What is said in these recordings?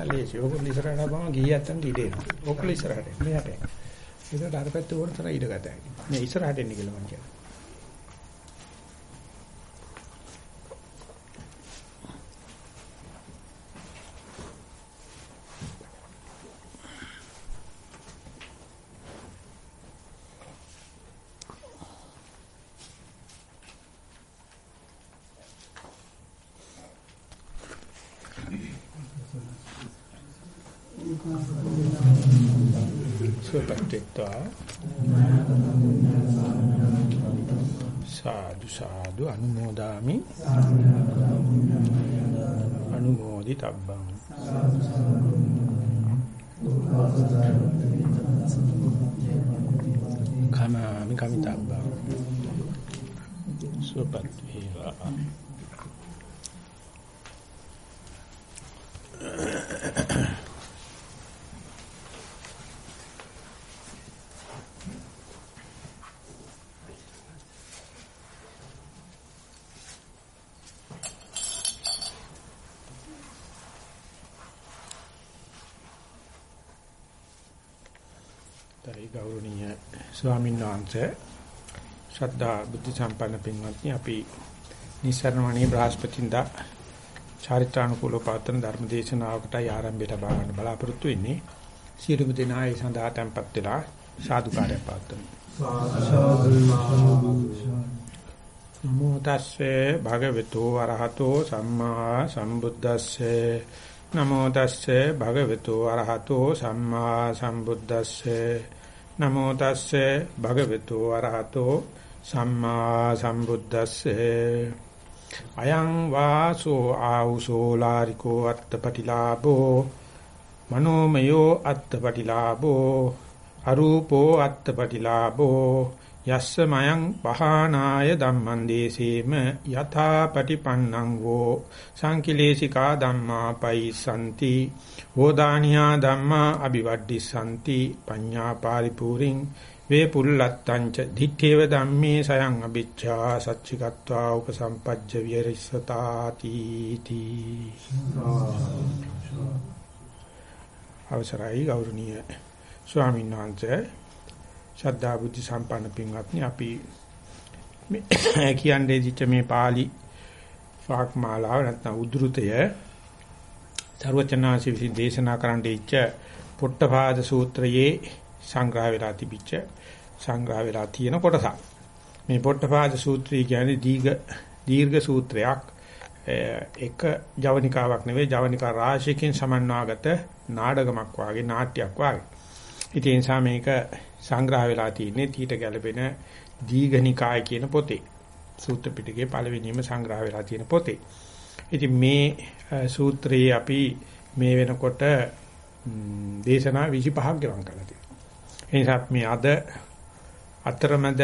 නම් ලේසි. ඕගොල්ලෝ ඉස්සරහට ආවම ගිහියත් යන ඉඩ එනවා. ඕගොල්ලෝ ඉස්සරහට මෙහාට. ඒකට අර පැත්තේ ඕන තරම් ඉඩ ගත හැකියි. මේ ඉස්සරහට එන්න කියලා මම කියනවා. සුවපත්ත්වා සාදු සාදු අනුමෝදාමි අනුමෝදි තබ්බං කමාමි කමිතබ්බං සුවපත් වේවා තරයි ගෞරවනීය ස්වාමීන් වහන්සේ ශ්‍රද්ධා බුද්ධ සම්පන්න පින්වත්නි අපි නිසරණවණී බ්‍රහස්පතින්දා චාරිත්‍රානුකූල පාතන ධර්ම දේශනාවකටයි ආරම්භයට බා ගන්න බලාපොරොත්තු වෙන්නේ. සියලුම දෙනා ඒ සඳහා tempත් වෙලා සාදුකාරය පාත්තුමු නමෝ තස්සේ භගවතු වරහතෝ සම්මා සම්බුද්දස්සේ. නමෝ තස්සේ භගවතු අරහතෝ සම්මා සම්බුද්දස්සේ. නමෝ තස්සේ භගවතු අරහතෝ සම්මා සම්බුද්දස්සේ. අයං වාසෝ ආවුසෝ ලාරිකෝ අත්තපටිලාභෝ මනෝමයෝ අත්තපටිලාභෝ අරූපෝ අත්තපටිලාභෝ යස්ස මයං පහනාය ධම්මං දේසේම යථා පටිපන්නං වෝ සංකිලේශිකා ධම්මා පයිසanti වෝදානියා ධම්මා අ비වඩ්ඩිසanti පඤ්ඤා පාරිපූරින් වේ පුල්ලත්තං ච ධිත්තේව ධම්මේ සයං අ비ච්ඡා සච්චිකත්වා උපසම්පජ්ජ විහෙරිස්සතාති තී අවසරයි ගෞරවනීය ස්වාමීන් වහන්සේ. ශ්‍රද්ධා බුද්ධ සම්පන්න පින්වත්නි අපි මේ කියන්නේ දිච්ච මේ pāli ෆාක් මාලාව නැත්නම් උද්ෘතය ਸਰවචනාසි විසින් දේශනා කරන්න ඉච්ච පොට්ටපාද සූත්‍රයේ සංග්‍රහ වෙලා තිබිච්ච සංග්‍රහ වෙලා තියෙන කොටසක්. මේ පොට්ටපාද සූත්‍රය කියන්නේ දීර්ඝ දීර්ඝ සූත්‍රයක්. එක ජවනිකාවක් නෙවෙයි ජවනිකා රාශියකින් සමන්වාගත නාඩගමක් වාගේ නාට්‍යයක් වාගේ. ඉතින් ඒ නිසා මේක සංග්‍රහ වෙලා තියෙන්නේ තීට ගැළපෙන දීඝනිකාය කියන පොතේ. සූත්‍ර පිටකේ පළවෙනිම සංග්‍රහ වෙලා තියෙන පොතේ. ඉතින් මේ සූත්‍රයේ අපි මේ වෙනකොට දේශනා 25ක් ගෙවම් කරලා තියෙනවා. ඒ නිසා මේ අද අතරමැද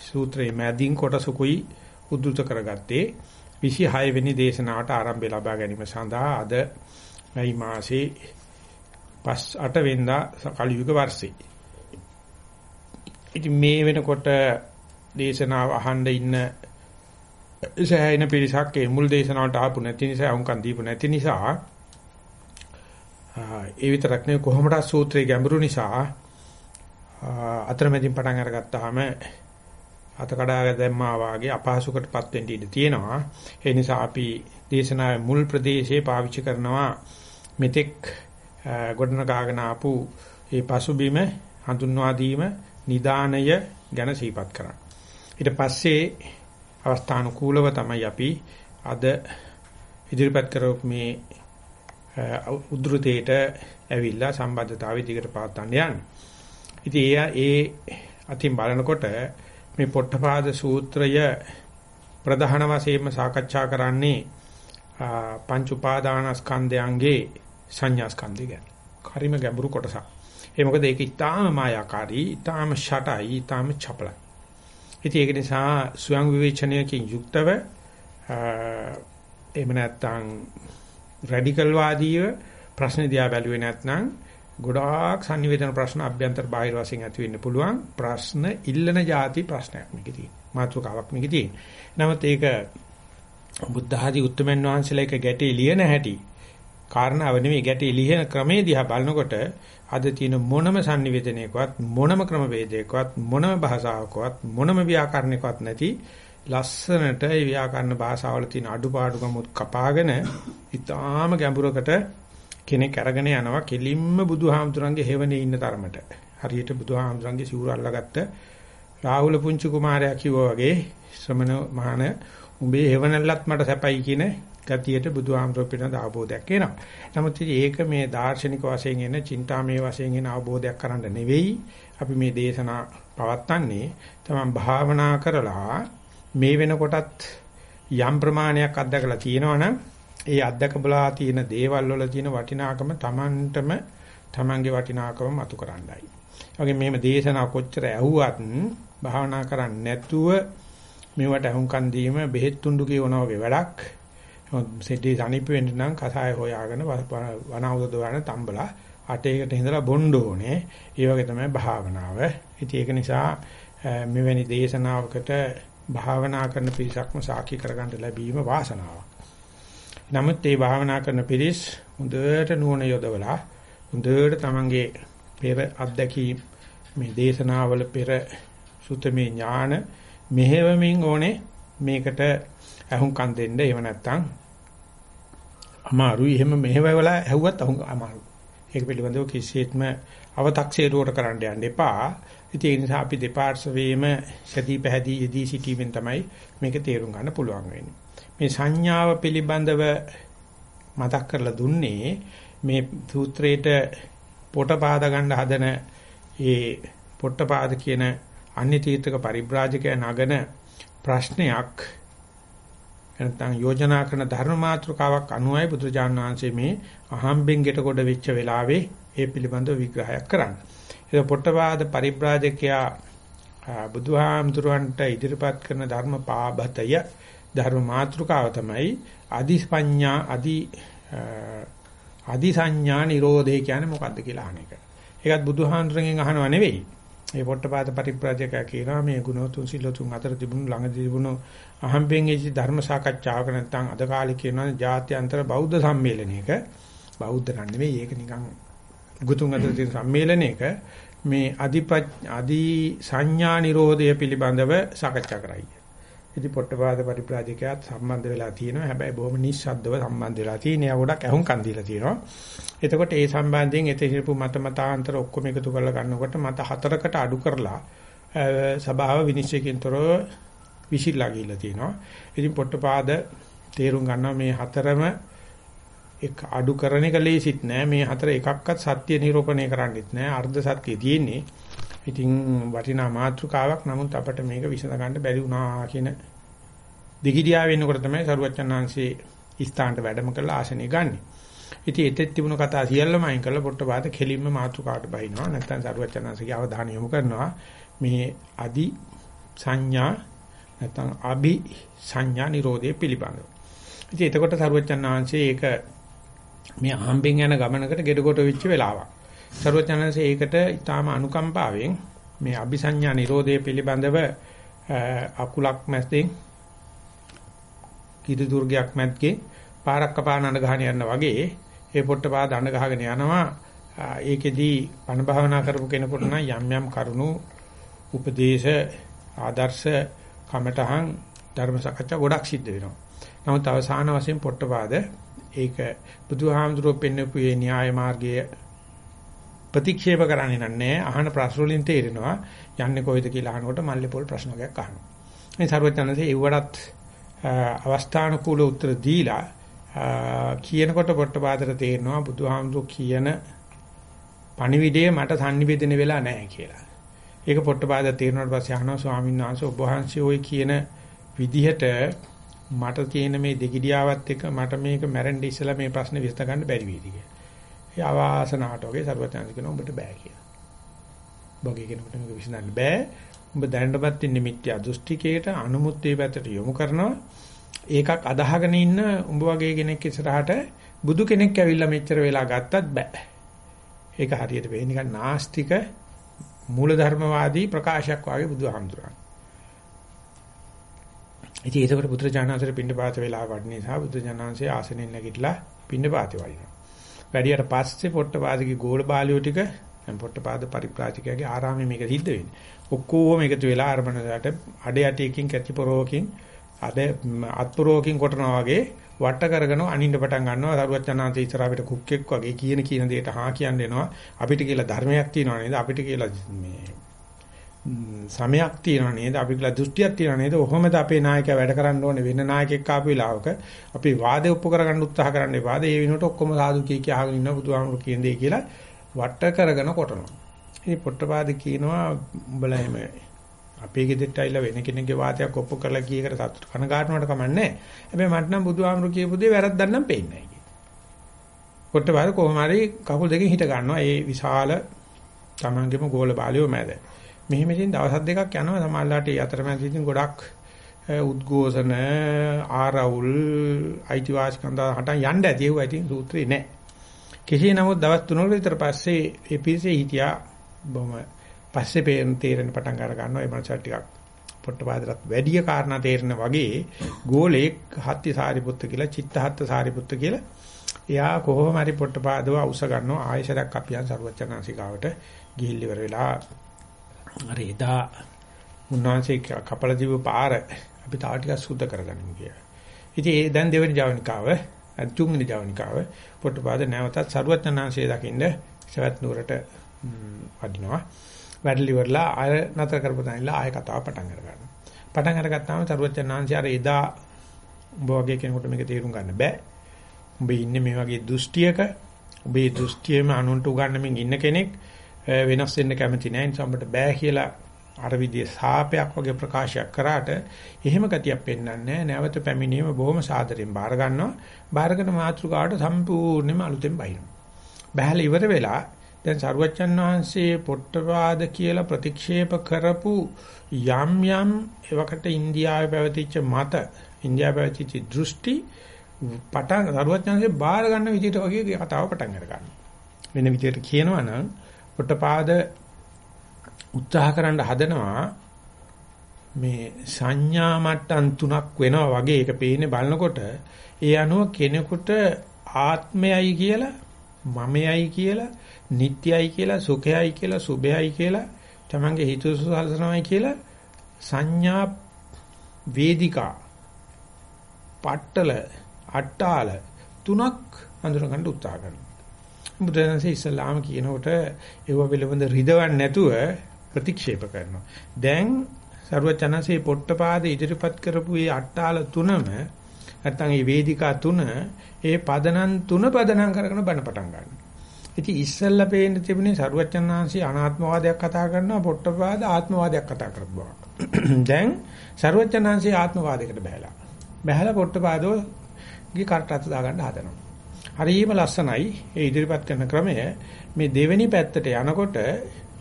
සූත්‍රයේ මැදින් කොටසකුයි උද්දුත කරගත්තේ 26 වෙනි දේශනාවට ආරම්භය ලබා ගැනීම සඳහා අද මේ මාසේ 5 8 වෙනිදා කලියුග වර්ෂේ. ඉතින් මේ වෙනකොට දේශනාව අහන්න ඉන්න සෑහෙන පිරිසක් ඒ මුල් දේශනාවට ආපු නැති නිසා වුන්කන් දීපු නැති නිසා ඒ විතරක් නෙවෙයි කොහොමද සූත්‍රයේ ගැඹුරු නිසා අතරමැදින් පටන් අරගත්තාම අත කඩාගෙන දැම්මා වාගේ අපහසුකටපත් වෙන්න ඉඩ තියෙනවා. ඒ නිසා අපි දේශනාවේ මුල් ප්‍රදේශයේ පාවිච්චි කරනවා මෙතෙක් ගොඩනගාගෙන ආපු ඒ පසුබිම හඳුන්වා දීම නිදානය ගැන සිහිපත් කරන්න. ඊට පස්සේ අවස්ථානුකූලව තමයි අපි අද ඉදිරිපත් කරොත් මේ උද්ෘතේට ඇවිල්ලා සම්බන්ධතාවය දිගට පවත්වන්න යන්නේ. ඉතින් ඒ ඒ අතින් බලනකොට මේ පොට්ටපාද සූත්‍රය ප්‍රධාන වශයෙන්ම සාකච්ඡා කරන්නේ පංච උපාදානස්කන්ධයන්ගේ සංඥා ස්කන්ධය ගැන. හරිම ගැඹුරු කොටසක්. ඒ මොකද ඒක ඊටාම මායාකාරී, ඊටාම ෂටයි, ඊටාම චපලයි. ඉතින් ඒක නිසා ස්වයං විවේචනයකින් යුක්තව එහෙම නැත්නම් රැඩිකල් වාදීව ප්‍රශ්න දිහා බැලුවේ නැත්නම් ගොඩාක් sannivedana ප්‍රශ්න අභ්‍යන්තර බාහිර වශයෙන් ඇති වෙන්න පුළුවන් ප්‍රශ්න ඉල්ලන જાති ප්‍රශ්නයක් මේකේ තියෙන. මාතෘකාවක් මේකේ තියෙන. නමුත් ඒක බුද්ධ ආදී උත්තරමන් වහන්සේලා එක ගැටේ ලියන හැටි කාරණාව නෙවෙයි ගැටේ ලියන ක්‍රමේ දිහා බලනකොට අද තියෙන මොනම sannivedanayකවත් මොනම ක්‍රම වේදයකවත් මොනම භාෂාවකවත් මොනම ව්‍යාකරණයකවත් නැති ලස්සනට ඒ ව්‍යාකරණ භාෂාවල තියෙන අඩුපාඩුකමුත් කපාගෙන ඊටාම ගැඹුරකට කෙනෙක් අරගෙන යනවා කෙලින්ම බුදුහාමුදුරන්ගේ හේවනේ ඉන්න තරමට. හරියට බුදුහාමුදුරන්ගේ සිවුර අල්ලගත්ත රාහුල පුංචි කුමාරයා කිව්වා වගේ ශ්‍රමණ මහාන උඹේ හේවණල්ලත් මට සැපයි කියන ගතියට බුදුහාමුදුරුවෝ පිළිබඳ අවබෝධයක් එනවා. නමුත් ඒක මේ දාර්ශනික වශයෙන් එන, චින්තාමය වශයෙන් එන අවබෝධයක් කරන්න නෙවෙයි අපි මේ දේශනා පවත්න්නේ. තමන් භාවනා කරලා මේ වෙනකොටත් යම් ප්‍රමාණයක් අත්දකලා තියෙනවනම් ඒ අත්දකබලා තියෙන දේවල් වල තියෙන වටිනාකම Tamanටම Tamanගේ වටිනාකම මතු කරන්නයි. වගේ මෙහෙම දේශනා කොච්චර ඇහුවත් භාවනා කරන්නේ නැතුව මේවට අහුම්කන් දීම බෙහෙත් තුණ්ඩු කියනවා වගේ වැඩක්. සෙටි සනීප වෙන්න නම් කසාය හොයාගෙන වනවුද දවන තම්බලා අටේකට ඉඳලා බොන්න ඕනේ. ඒ වගේ තමයි භාවනාව. ඉතින් ඒක නිසා මෙවැනි දේශනාවකට භාවනා කරන පිරිසක්ම සාකි කරගන්න ලැබීම වාසනාවක්. නමුත් මේ භාවනා කරන පිරිස් හොඳට නුවණ යොදවලා හොඳට තමන්ගේ පෙර අත්දැකීම් මේ දේශනාවල පෙර සුතමේ ඥාන මෙහෙවමින් ඕනේ මේකට අහුම්කම් දෙන්න. එහෙම නැත්නම් අමාරුයි. එහෙම මෙහෙවලා ඇහුවත් අහුම් අමාරුයි. ඒක පිළිබඳව කිසිසේත්ම අව탁සේරුවට කරන්න යන්න එපා. ඉතින් ඒ නිසා අපි දෙපාර්ශවයේම සතිය පැහැදී යෙදී සිටීමෙන් තමයි මේක තේරුම් ගන්න පුළුවන් වෙන්නේ. මේ සංඥාව පිළිබඳව මතක් කරලා දුන්නේ මේ සූත්‍රයේට පොටපාද ගන්න හදන ඒ පොට්ටපාද කියන අන්‍ය තීර්ථක පරිබ්‍රාජකයා නගන ප්‍රශ්නයක් නැත්නම් යෝජනා කරන ධර්ම මාතෘකාවක් අනුවයි බුදුරජාණන් වහන්සේ මේ අහම්බෙන් ගෙට කොට වෙච්ච වෙලාවේ ඒ පිළිබඳව විග්‍රහයක් කරන්නේ. ඒක පොට්ටපාද පරිබ්‍රාජකයා බුදුහාමුදුරන්ට ඉදිරිපත් කරන ධර්ම පාබතය ධර්ම මාතෘකාව තමයි අදිස්පඤ්ඤා අදි අදි සංඥා නිරෝධය කියන්නේ මොකද්ද කියලා අහන එක. ඒකත් බුදුහාමුදුරන්ගෙන් අහනව නෙවෙයි. මේ පොට්ටපාද පරිප්‍රාජකයා කියනවා මේ ගුණෝතුන් සිල්ලතුන් අතර තිබුණු ළඟදී තිබුණු අහම්බෙන් එච්ච ධර්ම සාකච්ඡාවක නැත්නම් අද කාලේ කියනවා ජාත්‍යන්තර බෞද්ධ සම්මේලනයක බෞද්ධ නම් නෙවෙයි ඒක නිකන් ගුතුන් අතර තියෙන සම්මේලනයක මේ අධිප අධි සංඥා නිරෝධය පිළිබඳව සාකච්ඡා කරයි. ඉතින් පොට්ටපාද පරිප්‍රාජකයාත් සම්බන්ධ වෙලා තියෙනවා. හැබැයි බොහොම නිස්සද්දව සම්බන්ධ වෙලා තියෙනවා. ගොඩක් අහුම්කන් දීලා තියෙනවා. එතකොට ඒ සම්බන්ධයෙන් එතෙහිපු මත මතාන්තර ඔක්කොම එකතු කරලා ගන්නකොට මත හතරකට අඩු කරලා සභාව විනිශ්චයකින්තරව විසිරලා ගිහිල්ලා තියෙනවා. ඉතින් පොට්ටපාද තේරුම් ගන්නවා මේ හතරම එක් අඩු කරන එක ලේසිත් නෑ. මේ හතර එකක්වත් සත්‍ය නිරූපණය කරන්නෙත් නෑ. අර්ධ සත්‍ය තියෙන්නේ. ඉතින් වටිනා මාතෘකාවක් නමුත් අපිට මේක විසඳ ගන්න බැරි වුණා කියන දිගිඩියා වෙනකොට තමයි සරුවච්චන්හන්සේ ස්ථානට වැඩම කරලා ආසනෙ ගන්නෙ. ඉතින් එතෙත් තිබුණු කතා සියල්ලම අයින් කරලා පොට්ටපාද කෙලින්ම මාතෘකාවට බහිනවා. නැත්නම් සරුවච්චන්හන්සේගේ අවධානය යොමු කරනවා මේ අදි සංඥා නැත්නම් අභි සංඥා නිරෝධය පිළිබඳව. ඉතින් එතකොට සරුවච්චන්හන්සේ ඒක මේ අහම්බෙන් යන ගමනකට ගෙඩකොට වෙච්ච වෙලාවක්. සරුවචනanse ඒකට ඊටාම අනුකම්පාවෙන් මේ අபிසඤ්ඤා නිරෝධය පිළිබඳව අකුලක් මැස්තෙන් කිරි දුර්ගයක් මැද්ගේ පාරක් කපාන අඬ ගහන යන වගේ ඒ පොට්ටපාද අඬ ගහගෙන යනවා ඒකෙදී පණ භාවනා කරපු කෙනෙකුට නම් යම් යම් කරුණු උපදේශ ආදර්ශ කමටහන් ධර්ම සාකච්ඡා ගොඩක් සිද්ධ වෙනවා. නමුත් අවසාන වශයෙන් පොට්ටපාද ඒක බුදුහාමුදුරුවෝ පෙන්වපු මේ න්‍යාය මාර්ගයේ ප්‍රතික්ෂේප කරන්නේ නැහැ. අහන ප්‍රශ්න වලින් තේරෙනවා යන්නේ කොයිද කියලා අහනකොට මල්ලේ පොල් ප්‍රශ්න වර්ගයක් අහනවා. මේ සර්වඥාන්සේ ඒවටත් අවස්ථානුකූල උත්තර දීලා කියනකොට පොට්ටපාදට තේරෙනවා බුදුහාමුදුරු කියන පණිවිඩය මට sannivedana වෙලා නැහැ කියලා. ඒක පොට්ටපාද තේරුණාට පස්සේ අහනවා ස්වාමීන් වහන්සේ ඔබ වහන්සේ ওই කියන විදිහට මට තියෙන මේ දෙගිඩියාවත් එක්ක මට මේක මැරෙන්න ඉස්සලා මේ ප්‍රශ්නේ විසඳ ගන්න බැරි වෙයිද කියලා. ඒ අවාසනාවට වගේ සර්වඥාන්ති කියන උඹට බෑ කියලා. බොගේ කෙනෙකුට මේක විසඳන්න බෑ. උඹ දැනටපත් ඉන්නේ මිත්‍යා දෘෂ්ටිකයට අනුමුත්තේ පැත්තට යොමු කරනවා. ඒකක් අදහගෙන ඉන්න උඹ වගේ කෙනෙක් ඉස්සරහට බුදු කෙනෙක් ඇවිල්ලා මෙච්චර වෙලා ගත්තත් බෑ. ඒක හරියට වෙන්නේ නිකන් නාස්තික මූලධර්මවාදී ප්‍රකාශයක් වාගේ බුදුහාමුදුරන්. ඉතින් ඒකට පුත්‍රජානන්තර පින්නපාත වෙලා වඩන නිසා බුදුජානන්සේ ආසනෙන් නැගිටලා පින්නපාතේ වඩිනවා. වැඩියට පස්සේ පොට්ටපාදගේ ගෝල බාලියෝ ටික දැන් පොට්ටපාද පරිප්‍රාජිකයාගේ ආරාමයේ මේක සිද්ධ වෙන්නේ. ඔක්කොම එකතු වෙලා අරමනකට අඩ යටියකින් කැචිපරෝකින් අද අත්පුරෝකින් කොටනවා වගේ වට කරගෙන අනින්න පටන් ගන්නවා. සරුවචනාන්ත ඉස්සර අපිට කුක්කෙක් වගේ කියන කියන දෙයට හා කියන්න එනවා. අපිට කියලා ධර්මයක් තියෙනවා නේද? අපිට කියලා මේ සමයක් තියෙනවා නේද? අපි කියලා දෘෂ්ටියක් තියෙනවා නේද? කොහොමද අපේ නායකයා වැඩ කරන්න ඕනේ? වෙන නායකයෙක් ආපු වෙලාවක අපි වාදේ ඔප්පු කරගන්න උත්සාහ කරන්න එපා. ඒ වෙනුවට ඔක්කොම සාදු කී කිය අහගෙන ඉන්න බුදුහාමුදුරු කියන දේ කියලා වට කරගෙන කොටනවා. ඉතින් පොට්ටපාද කියනවා උඹලා එහෙම අපේ ගෙදරට ඇවිල්ලා වෙන කෙනෙක්ගේ වාදයක් ඔප්පු කරලා කීයකට සතුට කනගාටුනට කමන්නේ හැබැයි මට නම් බුදුහාමුදුරු කියපු දේ වැරද්දක් නම් පේන්නේ නැහැ පොට්ටපාද කොහොම හරි කකුල් දෙකෙන් හිට ගන්නවා. ඒ විශාල තමන්ගේම ගෝල බාලියෝ මැද. මෙහෙම ඉතින් දවස් දෙකක් යනවා. සමහරලාට ඒ අතරමැද ඉතින් ගොඩක් උද්ඝෝෂණ ආරවුල් අයිතිවාසිකම් හටන් යන්න ඇති. ඒවා ඉතින් සූත්‍රේ නැහැ. කෙසේ නමුත් දවස් තුනකට විතර පස්සේ ඒ පිරිසේ හිටියා. බොහොම පස්සේ පේන තේරෙන පටන් අර ගන්නවා. ඒ මනසට ටිකක් පොට්ටපාදලත් වැඩි කාරණා තේරෙන වගේ ගෝලෙක් හත්ති සාරිපුත්ත කියලා චිත්තහත්ත සාරිපුත්ත කියලා එයා කොහොම හරි පොට්ටපාදව අවශ්‍ය ගන්නවා. ආයශරයක් අපියන් ਸਰවචනාසිකාවට ගිහිල්ල ඉවර වෙලා අර එදා උන්වහන්සේ කපල දීප පාර අපි තා ටිකක් සුද්ධ කරගනිමු කියලා. ඉතින් ඒ දැන් දෙවෙනි ජවනිකාව තුන්වෙනි ජවනිකාව පොට්ටපාද නැවතත් සරුවත්නාංශය දකින්න සවැත් නුවරට වඩිනවා. වැඩලි වරලා ආය නතර කරපුවායිලා ආය කතාව පටන් අරගන්නවා. පටන් අරගත්තාම සරුවත්නාංශය අර එදා උඹ වගේ කෙනෙකුට මේක තේරුම් ගන්න බෑ. උඹ ඉන්නේ මේ වගේ දෘෂ්ටියක උඹේ දෘෂ්ටියේම අනුන්ට උගන්නමින් ඉන්න කෙනෙක් වෙනස් වෙන්න කැමති නැහැ. නිසා අපිට බෑ කියලා අර විදිහේ සාපයක් වගේ ප්‍රකාශයක් කරාට එහෙම ගතියක් පෙන්වන්නේ නැවත පැමිණීම බොහොම සාදරයෙන් බාර ගන්නවා. බාරගෙන මාතෘකාවට සම්පූර්ණයෙන්ම අලුතෙන් බහිනවා. බහැලා ඉවර වෙලා දැන් සරුවච්චන් වහන්සේ පොට්ටපාද කියලා ප්‍රතික්ෂේප කරපු යම් යම් එවකට ඉන්දියාවේ පැවතිච්ච මත ඉන්දියාවේ පැවතිච්ච දෘෂ්ටි පටන් සරුවච්චන්සේ බාර ගන්න විදිහට වගේ කතාව පටන් අර ගන්නවා. වෙන විදිහට කියනවා නම් පොට්ටපාද උත්සාහ කරන්න හදනවා. මේ සංඥා මට්ටම් තුනක් වෙනවා වගේ ඒක පේන්නේ බලනකොට. ඒ අනුව කෙනෙකුට ආත්මයයි කියලා මමයයි කියලා නිට්ටයයි කියලා සුඛයයි කියලා සුභයයි කියලා තමන්ගේ හිතසුසලසනමයි කියලා සංඥා වේදිකා පට්ටල අට්ටාල තුනක් අඳුර ගන්න උත්සාහ කරනවා. බුදුරජාණන්සේ ඉස්ලාම කියනකොට ඒව පිළිබඳ රිදවන්නේ නැතුව ප්‍රතික්ෂේප කරනවා. දැන් සරුවචනසේ පොට්ටපාද ඉදිරිපත් කරපු මේ අට්ටාල තුනම නැත්තම් මේ වේදිකා තුන ඒ පදනම් තුන පදනම් කරගෙන බණ පටන් ගන්නවා. ඉතින් ඉස්සල්ලා පේන්න තිබුණේ සරුවචනහන්සේ අනාත්මවාදයක් කතා කරනවා පොට්ටපාද ආත්මවාදයක් කතා කරපුවා. දැන් සරුවචනහන්සේ ආත්මවාදයකට බහැලා. බහැලා පොට්ටපාදෝගේ කරටත් දාගන්න හදනවා. හරිම ලස්සනයි ඒ ඉදිරිපත් කරන ක්‍රමය මේ දෙවෙනි පැත්තට යනකොට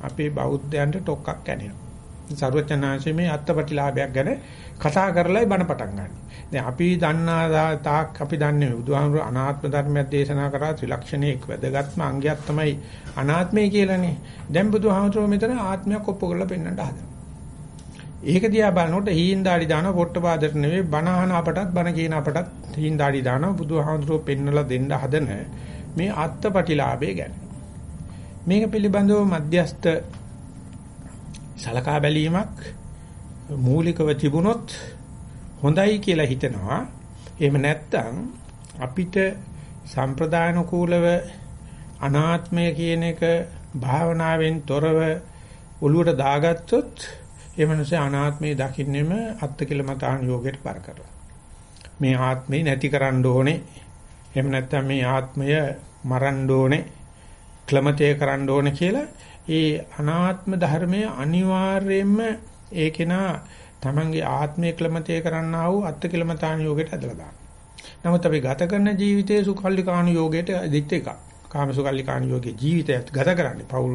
අපේ බෞද්ධයන්ට ටොක්ක්ක් කැනෙනවා. සරුවචනාංශයේ මේ අත්පටිලාභයක් ගැන කතා කරලායි බණ පටන් ගන්න. දැන් අපි දන්නා තාක් අපි දන්නේ බුදුහාමුදුරු අනාත්ම ධර්මයක් දේශනා කරා ත්‍රිලක්ෂණයේ එක් වැදගත්ම අංගයක් තමයි අනාත්මය කියලානේ. දැන් බුදුහාමුදුරු මෙතන ආත්මයක් ඔප්පු කරලා පෙන්වන්න හදනවා. ඒක දිහා බලනකොට හීන් දාඩි දාන පොට්ටපාදට නෙවෙයි බණ අහන අපටත් බණ කියන අපටත් හීන් දාඩි දාන බුදුහාමුදුරුවෝ පෙන්නලා දෙන්න හදන මේ අත්පටිලාභය ගැන. මේක පිළිබඳව මධ්‍යස්ත සලකා බැලීමක් මූලිකව තිබුණොත් හොඳයි කියලා හිතනවා. එහෙම නැත්නම් අපිට සම්ප්‍රදායනුකූලව අනාත්මය කියන එක භාවනාවෙන් තොරව ඔළුවට දාගත්තොත් ඒ මනුස්සයා අනාත්මය දකින්නෙම අත්තිකිලමතාන යෝගයට බර කරලා. මේ ආත්මේ නැති කරන්න ඕනේ. එහෙම නැත්නම් මේ ආත්මය මරන්න ඕනේ. ක්ලමතේ කරන්න ඕනේ කියලා ඒ අනාත්ම ධර්මය අනිවාර්යයෙන්ම ඒ කෙනා තමන්ගේ ආත්මය ක්ලමතේ කරන්නා වූ අත්තිකිලමතාන යෝගයට ඇදලා දානවා. නමුත් අපි ගත කරන ජීවිතයේ සුකල්ලිකාණු යෝගයට දිත් එකක්. කාමසුකල්ලිකාණු යෝගයේ ජීවිතයත් ගත කරන්නේ පෞල්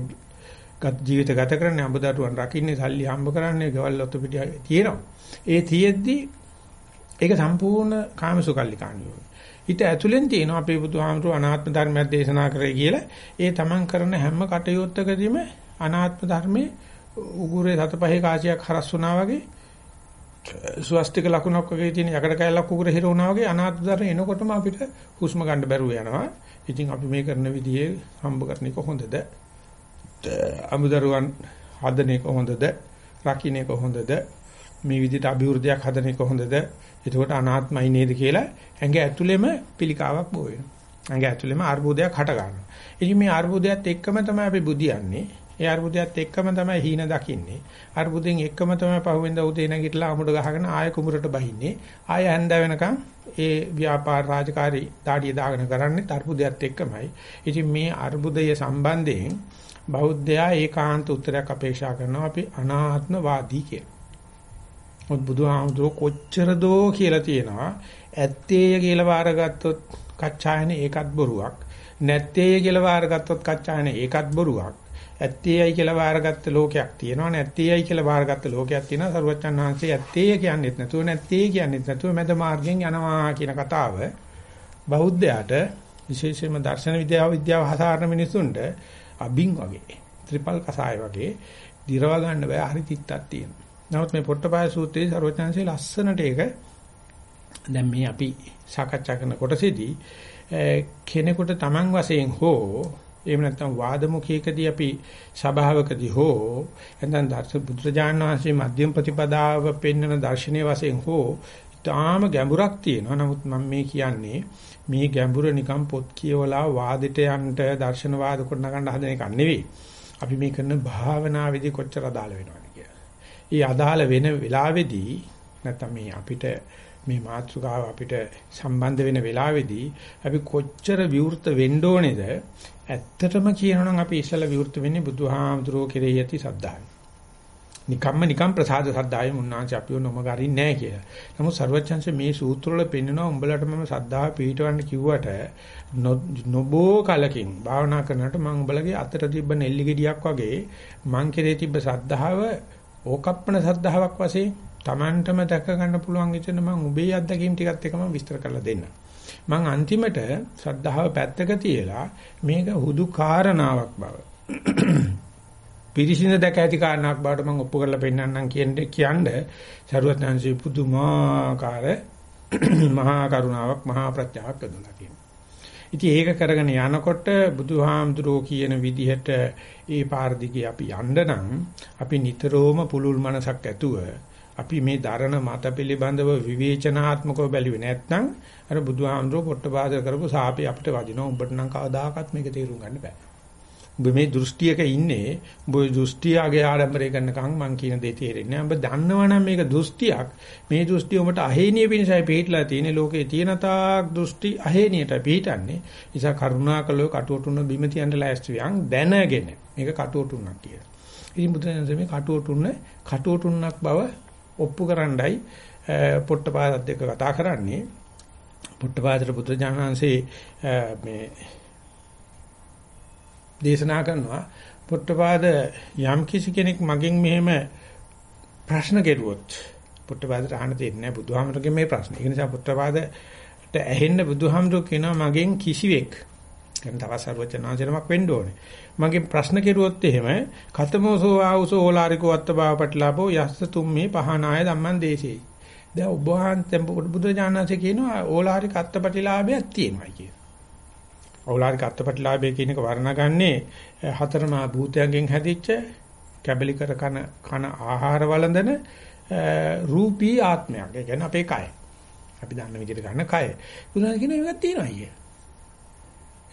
ජීවිත ගත කරන්නේ අඹදරුවන් රකින්නේ සල්ලි හම්බ කරන්නේ ගෙවල් ඔත්තු පිටිය තියෙනවා. ඒ තියෙද්දි ඒක සම්පූර්ණ කාමසුකල්ලිකාණියෝ. ඊට ඇතුලෙන් තියෙනවා අපේ බුදුහාමුදුරුවෝ අනාත්ම ධර්මයක් දේශනා කරේ කියලා. ඒ තමන් කරන හැම කටයුත්තකදීම අනාත්ම ධර්මයේ උගුරේ සතපහේ කාසියක් හරස් වුණා වගේ ස්වස්තික ලකුණක් වගේ තියෙන යකඩ කැලක් උගුර හිර වුණා වගේ අනාත්ම ධර්ම එනකොටම අපිට හුස්ම ගන්න බැරුව යනවා. ඉතින් අපි මේ කරන විදිහේ හම්බ කරන එක හොඳද? අමුදරුවන් හදන එක හොඳද? රකින්න එක හොඳද? මේ විදිහට අභිවෘද්ධියක් හදන එක හොඳද? එතකොට අනාත්මයි නේද කියලා ඇඟ ඇතුළෙම පිළිකාවක් බෝ වෙනවා. ඇඟ ඇතුළෙම අර්බුදයක් හට ගන්නවා. ඉතින් මේ අර්බුදයත් එක්කම තමයි අපි බුදියන්නේ. ඒ අර්බුදයත් එක්කම තමයි හීන දකින්නේ. අර්බුදෙන් එක්කම තමයි පහුවෙන්ද උදේ නැගිටලා අමුඩ ගහගෙන ආය කුඹරට බහින්නේ. ආය හැන්ද වෙනකන් ඒ ව්‍යාපාර රාජකාරී දාඩිය දාගෙන කරන්නේ අර්බුදයත් එක්කමයි. ඉතින් මේ අර්බුදය සම්බන්ධයෙන් බෞද්ධයා ඒකාන්ත උත්තරයක් අපේක්ෂා කරනවා අපි අනාත්මවාදී කියලා. මොකද බුදුහාමුදුරුවෝ කොච්චර දෝ කියලා තියෙනවා. ඇත්තේය කියලා වාරගත්තොත් කච්චායන ඒකත් බොරුවක්. නැත්තේය කියලා වාරගත්තොත් කච්චායන ඒකත් බොරුවක්. ඇත්තේයයි කියලා වාරගත්ත ලෝකයක් තියෙනවා නැත්තේයයි කියලා වාරගත්ත ලෝකයක් තියෙනවා සරුවච්චන් වහන්සේ ඇත්තේය කියන්නේත් නැතුව නැත්තේ කියන්නේත් නැතුව මැද මාර්ගයෙන් යනවා කියන කතාව බෞද්ධයාට විශේෂයෙන්ම දර්ශන විද්‍යාව විද්‍යාව හසාරන මිනිසුන්ට අබින් වගේ ත්‍රිපල් කසාය වගේ දිරව ගන්න බෑ හරි තිත්තක් තියෙනවා. නමුත් මේ පොට්ටපාය සූත්‍රයේ සරුවච්චන්සේ ලස්සනට ඒක දැන් මේ අපි සාකච්ඡා කරන කොටසේදී කෙනෙකුට Taman වශයෙන් හෝ එහෙම නැත්නම් වාදමුඛයකදී අපි සභාවකදී හෝ නැත්නම් දර්ශ බුදුරජාණන් වහන්සේ මධ්‍යම ප්‍රතිපදාව පෙන්වන දර්ශනීය වශයෙන් හෝ ඊටාම ගැඹුරක් තියෙනවා. නමුත් මම මේ කියන්නේ මේ ගැඹුර නිකම් පොත් කියවලා වාදෙට යන්න දර්ශන වාද කොට නගන්න හදන එකක් නෙවෙයි. අපි මේ කරන භාවනාවේදී කොච්චර අදාළ වෙනවද කියලා. ඊ අදාළ වෙන වෙලාවේදී නැත්නම් මේ අපිට මේ මාතෘකාව අපිට සම්බන්ධ වෙන වෙලාවේදී අපි කොච්චර විවෘත වෙන්න ඕනේද ඇත්තටම කියනනම් අපි ඉස්සලා විවෘත වෙන්නේ බුදුහාමුදුරුවෝ කෙරෙහි ඇති සද්ධායි. නිකම්ම නිකම් ප්‍රසාද සද්ධායි මුන්නාංශ අපිව නොමගරින් නැහැ කියලා. නමුත් ਸਰවචන්ස මේ සූත්‍ර වල පෙන්නනවා උඹලට මම සද්ධාව පිළිටවන්න කිව්වට නොබෝ කලකින් භාවනා කරනකොට මම උඹලගේ අතට තිබ්බ නෙල්ලි ගෙඩියක් වගේ මං කෙරේ තිබ්බ සද්ධාව ඕකප්පන සද්ධාාවක් වශයෙන් Tamanටම දැක ගන්න පුළුවන් ඉතින් මම උඹේ අත්දැකීම් ටිකත් එක මම විස්තර කරලා දෙන්නම්. මම අන්තිමට ශ්‍රද්ධාව පැත්තක තියලා මේක හුදු කාරණාවක් බව. පිරිසිඳ දැක ඇති කාරණාවක් බවට මම ඔප්පු කරලා පෙන්නන්නම් කියන්නේ කියන්නේ සරුවත්නාංශී පුදුමාකාර මහා කරුණාවක් මහා ප්‍රඥාවක් යොදලා තියෙනවා. ඉතින් ඒක කරගෙන යනකොට බුදුහාමුදුරෝ කියන විදිහට ඒ පාර දිගේ අපි යන්න නම් අපි නිතරම පුලුල් මනසක් ඇතුව අපි මේ දරණ මත පිළිබඳව විවේචනාත්මකව බැලුවේ නැත්නම් අර බුදුහාමුදුරුවෝ පොට්ටපාද කරපු සාපේ අපිට වදිනවා. උඹට නම් කවදාකවත් මේක තේරුම් ගන්න බෑ. උඹ මේ දෘෂ්ටියක ඉන්නේ. උඹ දෘෂ්ටියගේ ආඩම්බරය කරනකම් මං කියන දේ තේරෙන්නේ නැහැ. උඹ දන්නවනම් මේක දෘෂ්ටියක්. මේ දෘෂ්ටිය උඹට අහේනිය පිණිසයි පිටලා තියෙන්නේ. ලෝකේ තියෙන තාක් දෘෂ්ටි අහේනියට පිටන්නේ. නිසා කරුණාකලෝ කටුවටුන බිම තියන්න ලෑස්තියන් දැනගෙන මේක කටුවටුනක් කියලා. ඉතින් බුදුන් මේ කටුවටුන කටුවටුනක් බව ඔප්පු කරන්නයි පොට්ටපාදත් එක්ක කතා කරන්නේ. පොට්ටපාදට බුදුජානහන්සේ මේ දේශනා කරනවා පොට්ටපාද යම් කිසි කෙනෙක් මගෙන් මෙහෙම ප්‍රශ්න කෙරුවොත් පොට්ටපාදට අහන්න දෙන්නේ නැහැ බුදුහාමරගේ මේ ප්‍රශ්න. ඒ නිසා පොට්ටපාදට ඇහෙන්න බුදුහාමර කියනවා මගෙන් කිසිවෙක් දැන් තව සර්වචනාචරමක් වෙන්න ඕනේ. මගේ ප්‍රශ්න කෙරුවොත් එහෙම කතමෝසෝ ආවුසෝ ඕලාරිකෝ අත්තභාව පටලාපෝ යස්ස තුම්මේ පහනාය ධම්මං දේශේ. දැන් ඔබ වහන්සේ බුදු දානන්සේ කියනවා ඕලාරික අත්තපටිලාභයක් තියෙනවා කියලා. ඕලාරික අත්තපටිලාභය කියන එක වර්ණගන්නේ හතරමා භූතයන්ගෙන් හැදිච්ච කැබලි කර කන කන ආහාර වළඳන රූපී ආත්මයක්. ඒ කියන්නේ අපේ කය. අපි දන්න විදිහට ගන්න කය. බුදුන් කියන එකක් තියෙනවා අයියේ.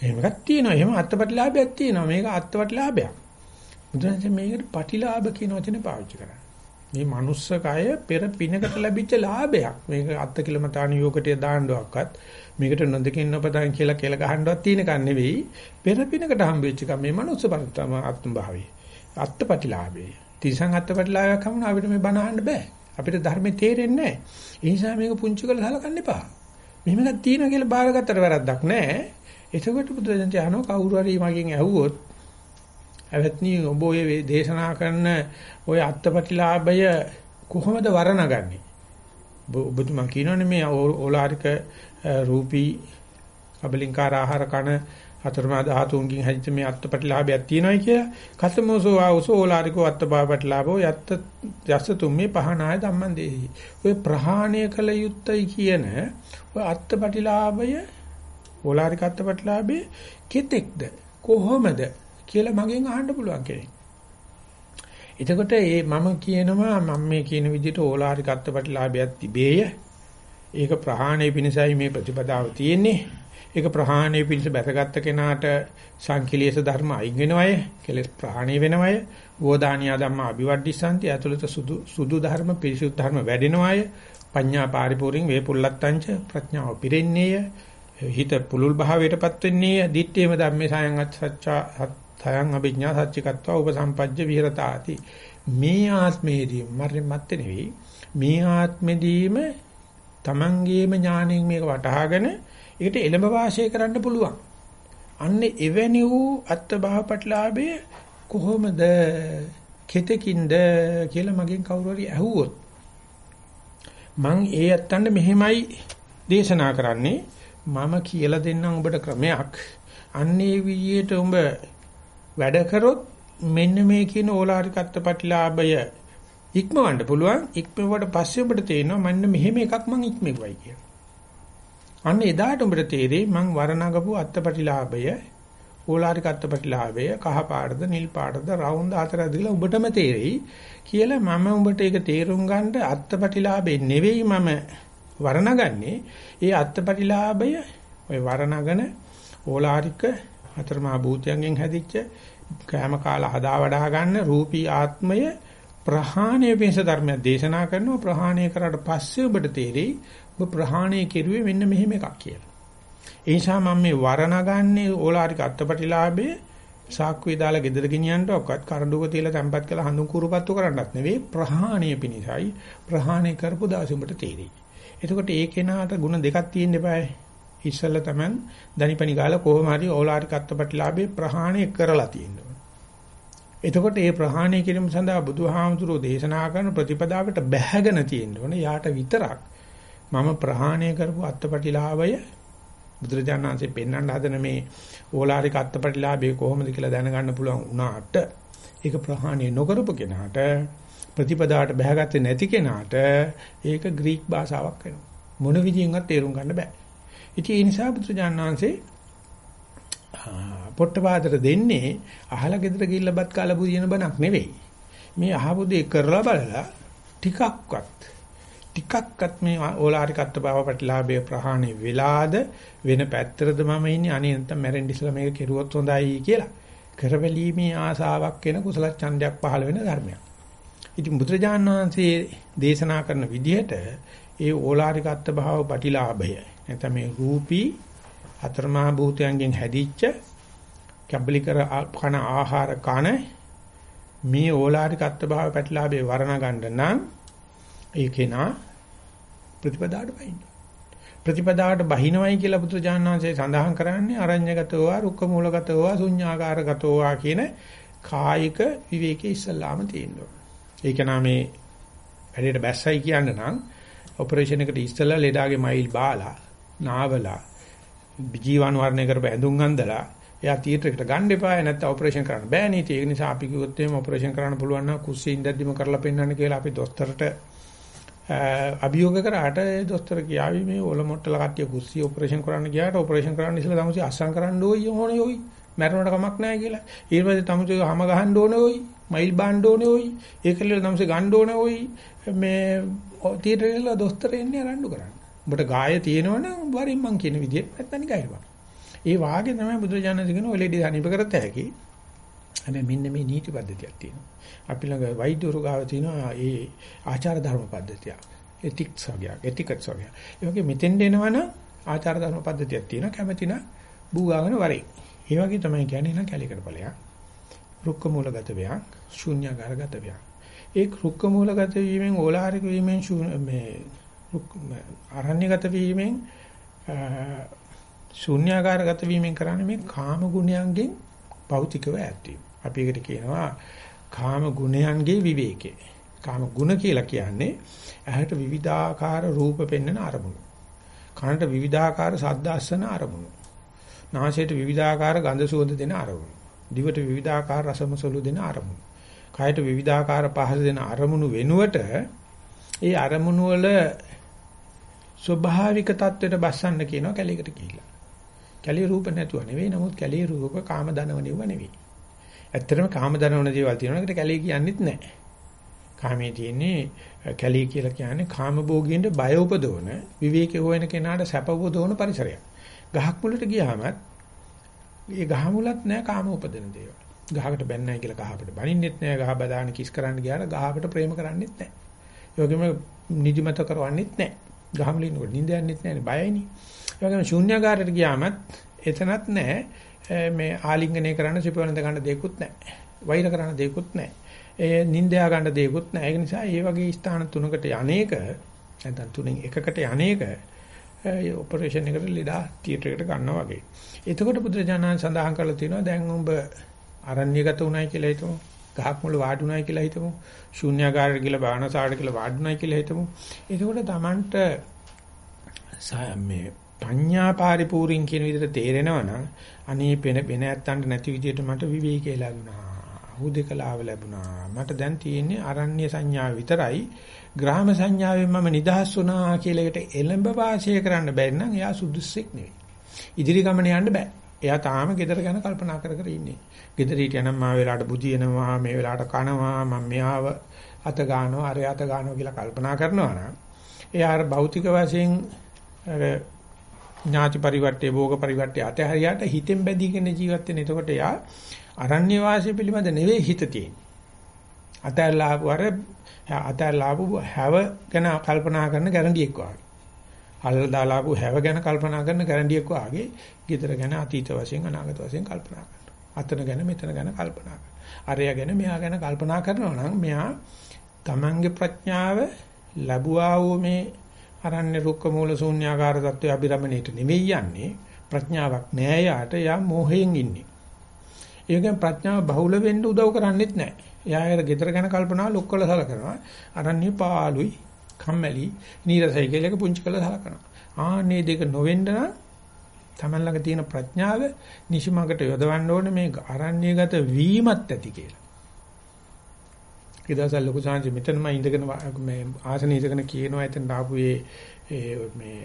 එහෙම එකක් තියෙනවා. එහෙම අත්පටිලාභයක් තියෙනවා. මේක අත්පටිලාභයක්. බුදුරජාණන් මේකට පටිලාභ කියන වචනේ පාවිච්චි කරන්නේ. මේ manuss කය පෙර පිනකට ලැබිච්ච ලාභයක්. මේක අත්ති කිලමතාන යෝගටය දාන්නවක්වත් මේකට නොදකින් නොපතන් කියලා කියලා ගහන්නවත් තියෙන කන් නෙවෙයි. පෙර පිනකට හම්බෙච්ච එක මේ manuss පරිත්තම ආත්ම භාවය. අත්පටිලාභය. තිසං අත්පටිලාභයක් හමුන අපිට මේ බණ අහන්න බෑ. අපිට ධර්මයේ තේරෙන්නේ නැහැ. ඒ නිසා මේක පුංචි කරලා සලකන්න එපා. මෙහෙම එකක් තියෙනවා කියලා බාරගත්තට වැරද්දක් නැහැ. එතකොට බුදුරජාණන් අහනවා කවුරු හරි මගෙන් ඇහුවොත් අවත්නි ඔබ ඔය දේශනා කරන ඔය අත්පටිලාභය කොහොමද වර්ණගන්නේ? ඔබතුමා කියනෝනේ මේ ඕලාරික රූපී කබලින්කාර ආහාර කන හතරමා ධාතුන්ගෙන් හැදිච්ච මේ අත්පටිලාභයක් තියෙනවායි කියලා. කතමෝසෝ ආවසෝ ඕලාරිකෝ අත්පාපටිලාභෝ යත්ත යස්ස තුම්මේ පහනාය ධම්මං දේහි. ඔය ප්‍රහාණය කළ යුත්තයි කියන ඔය අත්පටිලාභය ඕලාරික අත්පත්ලාභේ කෙතෙක්ද කොහොමද කියලා මගෙන් අහන්න පුළුවන් කෙනෙක්. එතකොට ඒ මම කියනවා මම මේ කියන විදිහට ඕලාරික අත්පත්ලාභයක් තිබේය. ඒක ප්‍රහාණය පිණිසයි මේ ප්‍රතිපදාව තියෙන්නේ. ඒක ප්‍රහාණය පිණිස බැසගත්ත කෙනාට සංකලීස ධර්ම අයින් වෙනවය, කෙලස් ප්‍රහාණය වෙනවය, වෝදානියා ධම්ම අභිවඩ්ඩිසanti ඇතුළත සුදු සුදු ධර්ම පිරිසුදු ධර්ම වැඩෙනවය, පඤ්ඤා පාරිපූර්ණං වේපුල්ලත්තංච ප්‍රඥාව පිරෙන්නේය, හිත පුලුල් භාවයටපත් වෙන්නේය, දිත්තේම ධම්මේ සයන් අච්ඡා තයන් අභිඥා සච්චිකත්වා උපසම්පජ්ජ විහෙරතාති. මේ ආත්මයේදී මරෙන් මත්තේ නෙවෙයි මේ ආත්මෙදීම තමන්ගේම ඥාණයෙන් මේක වටහාගෙන ඒකට එළඹ වාසය කරන්න පුළුවන්. අන්න එවැනි වූ අත්බහපටලාභය කොහොමද කෙතකින්ද කියලා මගෙන් කවුරු හරි ඇහුවොත් මං ඒ අත්තන්ට මෙහෙමයි දේශනා කරන්නේ මම කියලා දෙන්නම් ඔබට ක්‍රමයක් අන්නේ විදියට උඹ වැඩ කරොත් මෙන්න මේ කියන ඕලාරික අත්පටිලාභය ඉක්මවන්න පුළුවන් ඉක්මවට පස්සේ ඔබට තේරෙනවා මන්න මෙහෙම එකක් මං ඉක්මෙවයි කියලා. අන්න එදාට උඹට තේරෙයි මං වරණගපු අත්පටිලාභය ඕලාරික අත්පටිලාභය කහ පාටද නිල් පාටද රවුන්ද අතර දීලා උඹටම තේරෙයි කියලා මම උඹට ඒක තේරුම් ගන්න අත්පටිලාභේ නෙවෙයි මම වරණගන්නේ ඒ අත්පටිලාභය ඔය වරණගෙන ඕලාරික අතරමා භූතයන්ගෙන් හැදිච්ච කෑම කාලා හදා වඩා ගන්න රූපී ආත්මය ප්‍රහාණය වෙනස ධර්මයක් දේශනා කරනවා ප්‍රහාණය කරාට පස්සේ ඔබට තේරෙයි ඔබ ප්‍රහාණය කෙරුවේ මෙන්න මෙහෙම එකක් කියලා. ඒ නිසා මම මේ වරණගන්නේ ඕලාරික අත්පටිලාභයේ සාක්කුවේ දාලා ගෙදර ගෙනියන්න ඔක්කත් කරඬුක තියලා තැම්පත් කරලා හඳුන් කුරුපත්තු කරන්නත් නෙවෙයි ප්‍රහාණය පිණිසයි ප්‍රහාණය කරපු දාසෙ උඹට තේරෙයි. එතකොට ඒ කෙනාට ಗುಣ දෙකක් තියෙන්න eBay. ඉස්සල්ලා තමයි දනිපනි ගාලා කොහොම හරි ඕලාරික අත්පටිලාභේ ප්‍රහාණය කරලා තියෙනවා. එතකොට මේ ප්‍රහාණය කිරීම සඳහා බුදුහාමුදුරෝ දේශනා කරන ප්‍රතිපදාවට බැහැගෙන තියෙන්න ඕනේ. යාට විතරක් මම ප්‍රහාණය කරපු අත්පටිලාභය බුදුරජාණන්සේ පෙන්වන්න හදන මේ ඕලාරික අත්පටිලාභය කොහොමද කියලා දැනගන්න පුළුවන් වුණාට ඒක ප්‍රහාණය නොකරපු කෙනාට ප්‍රතිපදාවට බැහැගත්තේ නැති කෙනාට ඒක ග්‍රීක භාෂාවක් වෙනවා. මොන විදියෙන්වත් තේරුම් ගන්න බෑ. ඉතින් ඒ නිසා බුදුරජාණන්සේ පොට්ටපාදට දෙන්නේ අහලා ගෙදර ගිහිල්ලා බත් කාලා බුදින බණක් නෙවෙයි. මේ අහපු දේ කරලා බලලා ටිකක්වත් ටිකක්වත් මේ ඕලාරිකත්ව භාව ප්‍රතිලාභයේ ප්‍රහාණය වෙලාද වෙන පැත්තරද මම ඉන්නේ අනේ නැත්නම් මැරෙන්න ඉස්සලා මේක කෙරුවොත් හොඳයි කියලා කරවැලීමේ ආසාවක් වෙන කුසල ඡන්දයක් පහළ වෙන ධර්මයක්. ඉතින් බුදුරජාණන් වහන්සේ දේශනා කරන විදිහට ඒ ඕලාරිකත්ව භාව ප්‍රතිලාභය නැත්නම් මේ රූපී අතරමහා භූතයන්ගෙන් හැදිච්ච කැබලිකර කන ආහාර කන මේ ඕලාරිකත්ව භාව ප්‍රතිලාභේ වර්ණ ගන්න නම් ඒ කෙනා ප්‍රතිපදාවට බහින්න. ප්‍රතිපදාවට බහිනවයි කියලා බුදුජානනාංශය සඳහන් කරන්නේ අරඤ්‍යගතෝවා රුක්ක මූලගතෝවා ශුඤ්ඤාකාරගතෝවා කියන කායික විවේකයේ ඉස්සල්ලාම තියෙනවා. ඒක නාමේ වැඩේට බැස්සයි කියන්න නම් ඔපරේෂන් එකට ඉස්සලා ලෙඩාගේ මයිල් බාලා නාවලා ජීවන වර්ණය කරපු ඇඳුම් අඳලා එයා තියටරයකට ගන්න එපා නැත්නම් ඔපරේෂන් කරන්න බෑ නීති. ඒ නිසා අපි කිව්වොත් එහෙම ඔපරේෂන් කරන්න පුළුවන් නම් කුස්සියේ ඉඳද්දිම කරලා පෙන්නන්න කියලා අපි දොස්තරට අභියෝග කරාට දොස්තර කියාවි මේ ඔල මොට්ටල කට්ටිය කුස්සිය ඔපරේෂන් කරන්න ගියාට ඔපරේෂන් කරන්න ඉස්සෙල්ලා තමයි අස්සම් කරන්න ඕයි ඕනේ ඕයි මැරෙනවට කමක් නැහැ කියලා. ඊට පස්සේ තමයි හැම ගහන්න ඕනේ ඕයි මයිල් බාන්න ඕනේ ඕයි ඒකල තමයි ගන්න ඕනේ ඕයි මේ තීරේලා දොස්තර එන්නේ රණ්ඩු කරන්න. උඹට ගාය තියෙනවනම් වරින් මං කියන විදිහට නැත්නම් ගායවා ඒ වාගේ තමයි බුදුරජාණන් කියන ඔය ලෙඩි හනිප කරත් හැකි හැබැයි මෙන්න මේ නීති පද්ධතියක් තියෙනවා අපි ළඟ වෛද්‍යවරු ගාව තියෙනවා ඒ ආචාර ධර්ම පද්ධතිය. එතික්ස් වගේ, එටිකට්ස් වගේ. ඒ වගේ මෙතෙන්ට එනවනම් ආචාර ධර්ම පද්ධතියක් තියෙනවා. කැමැති නම් බූගාගෙන වරේ. ඒ වගේ තමයි කියන්නේ නම් කැලිකර ඵලයක්. රුක්ක මූලගත වේයක්, ශූන්‍යකාරගත වේයක්. ඒ රුක්ක මූලගත වීමෙන් ඕලාරික වීමෙන් මේ අරණ්‍යගත වීමෙන් ශූන්‍යාකාරගත වීමෙන් කරන්නේ මේ කාම ගුණයන්ගෙන් භෞතිකව ඇත්වීම. අපි ඒකට කියනවා කාම ගුණයන්ගේ විවේකේ. කාම ගුණ කියලා කියන්නේ ඇහැට විවිධාකාර රූප පෙන්වන අරමුණු. කනට විවිධාකාර ශබ්ද අස්සන අරමුණු. නාසයට විවිධාකාර ගඳ සුවඳ දෙන අරමුණු. දිවට විවිධාකාර රසමසලු දෙන අරමුණු. කයට විවිධාකාර පහස දෙන අරමුණු වෙනුවට ඒ අරමුණු වල ස්වභාවික தത്വෙට බස්සන්න කියනවා කැලේකට ගිහිල්ලා. කැලේ රූප නැතුව නෙවෙයි නමුත් කැලේ රූප කාම දනව නෙවෙයි නෙවෙයි. ඇත්තටම කාම දනවන දේවල් තියෙනවා ඒකට කැලේ කියන්නේත් නැහැ. කාමයේ තියෙන්නේ කැලේ කියලා කියන්නේ කාම භෝගීන්ට බය උපදවන විවේකයේ හොයන කෙනාට සැප උපදවන පරිසරයක්. ගහක් මුලට ගියාමත් ඒ ගහ මුලත් නැහැ කාම උපදින දේවල්. ගහකට බැන්නයි කියලා ගහ අපිට බනින්නෙත් නැහැ ගහ බදාන කිස් කරන්න ගියාට ගහ අපිට ප්‍රේම කරන්නෙත් නැහැ. ඒ වගේම නිදිමත කරවන්නෙත් නැහැ. ගහ මුලින් කොට නිින්ද යන්නෙත් නෑනේ බයයිනේ. ඒ වගේම ශූන්‍යagaraට ගියාමත් එතනත් නෑ මේ ආලිංගනය කරන්න සිපවලඳ ගන්න දෙයක්වත් නෑ. වෛර කරන්න දෙයක්වත් නෑ. ඒ නිින්දයා ගන්න දෙයක්වත් නෑ. ඒ නිසා මේ වගේ ස්ථාන තුනකට යන්නේක නැත්නම් තුනෙන් එකකට යන්නේක ඔපරේෂන් එකට ලීඩා තියටර් එකට ගන්නවා වගේ. එතකොට බුදුරජාණන් සඳහන් කරලා තියෙනවා දැන් උඹ අරණ්‍යගත උනායි කියලා හිතමු. ගහක් මුල වාඩුණායි කියලා හිතමු. ශූන්‍යාකාරයට කියලා බාහනසාරට කියලා වාඩුණායි කියලා හිතමු. එතකොට Tamanට මේ පඤ්ඤා පරිපූර්ණ කියන විදිහට තේරෙනවා නම් අනේ වෙන වෙන ඇත්තන්ට නැති විදිහට මට විවේකී ලැබුණා. හුදේකලාව ලැබුණා. මට දැන් තියෙන්නේ අරණ්‍ය සංඥාව විතරයි. ග්‍රාම සංඥාවෙන් මම නිදහස් වුණා කියලා එකට එළඹ වාසය කරන්න බැරි නම් එයා සුදුස්සෙක් නෙවෙයි. ඉදිරි ගමන යන්න බෑ. එයා තාම gedara ගැන කල්පනා කර කර ඉන්නේ. gedara හිටියනම් මා වෙලාවට බුදියනවා, මේ වෙලාවට කනවා, මම මෙහාව අත ගන්නවා, අර අත ගන්නවා කියලා කල්පනා කරනවා නම් එයා අර භෞතික වශයෙන් අර ඥාති පරිවර්තයේ භෝග පරිවර්තයේ අතහැරියාට හිතෙන් බැඳීගෙන ජීවත් වෙන. එතකොට එයා අරණ්‍ය වාසය පිළිබඳ නෙවෙයි හිත තියෙන්නේ. අතහැරලා වර අතහැරලා හැව ගැන කල්පනා කරන ගැරන්ඩියෙක් වගේ. අල්ලලා දාලා ආපු හැව ගැන කල්පනා කරන ගැරන්ඩියක් වාගේ ගෙදර ගැන අතීත වශයෙන් අනාගත වශයෙන් කල්පනා කරනවා. අතන ගැන මෙතන ගැන කල්පනා කරනවා. අරයා ගැන මෙයා ගැන කල්පනා කරනවා නම් මෙයා තමන්ගේ ප්‍රඥාව ලැබුවා වූ මේ අරන්නේ රුක්ක මූල ශූන්‍යාකාර தত্ত্বය අභිරමණයට නෙවෙයි යන්නේ ප්‍රඥාවක් නෑ යාට යා මෝහයෙන් ඉන්නේ. ඒකෙන් ප්‍රඥාව බහුල වෙන්න උදව් කරන්නේත් නෑ. එයා අර ගෙදර ගැන කල්පනා ලොක්කොල සලකනවා. අරන්නේ පාළුයි කම්මැලි, නීරසයි කියලා එක පුංචි කළ සලකනවා. ආන්නේ දෙක නොවෙන්න නම් Taman ළඟ තියෙන ප්‍රඥාව නිසිමකට යොදවන්න ඕනේ මේ අරණ්‍යගත වීමත් ඇති කියලා. ඊදසල් ලොකු සාංශි මෙතනම ඉඳගෙන මේ ආසන ඉඳගෙන කියනවා එතන ආපු මේ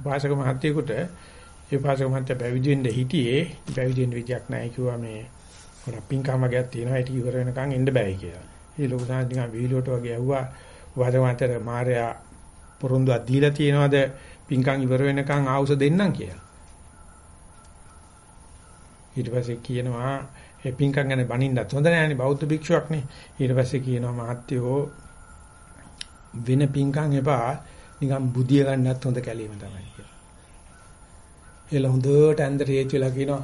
වාසක මහත්තයෙකුට ඒ වාසක මහත්තයා පැවිදි වෙන්න හිටියේ පැවිදි වෙන්න විදියක් නැහැ කිව්වා මේ හොර පින්කම් වගේක් තියෙනවා ඒක ඉවර වෙනකන් එන්න බෑ කියලා. ඒ ලොකු සාංශ නිකන් වීලුවට වගේ ඇහුවා වාසක මහත්තයා මාර්යා පොරොන්දුවක් දීලා තියෙනවද පින්කම් ඉවර වෙනකන් ආවුස දෙන්නම් කියලා. ඊට පස්සේ කියනවා ඒ පින්කම් ගැන බනින්නත් හොඳ නෑනේ බෞද්ධ භික්ෂුවක්නේ. ඊට පස්සේ කියනවා මහත්තයෝ වෙන පින්කම් එපා නිකන් බුදිය ගන්නත් හොඳ කැලීම තමයි කියලා. එළ හොඳට ඇඳට හේතු වෙලා කියනවා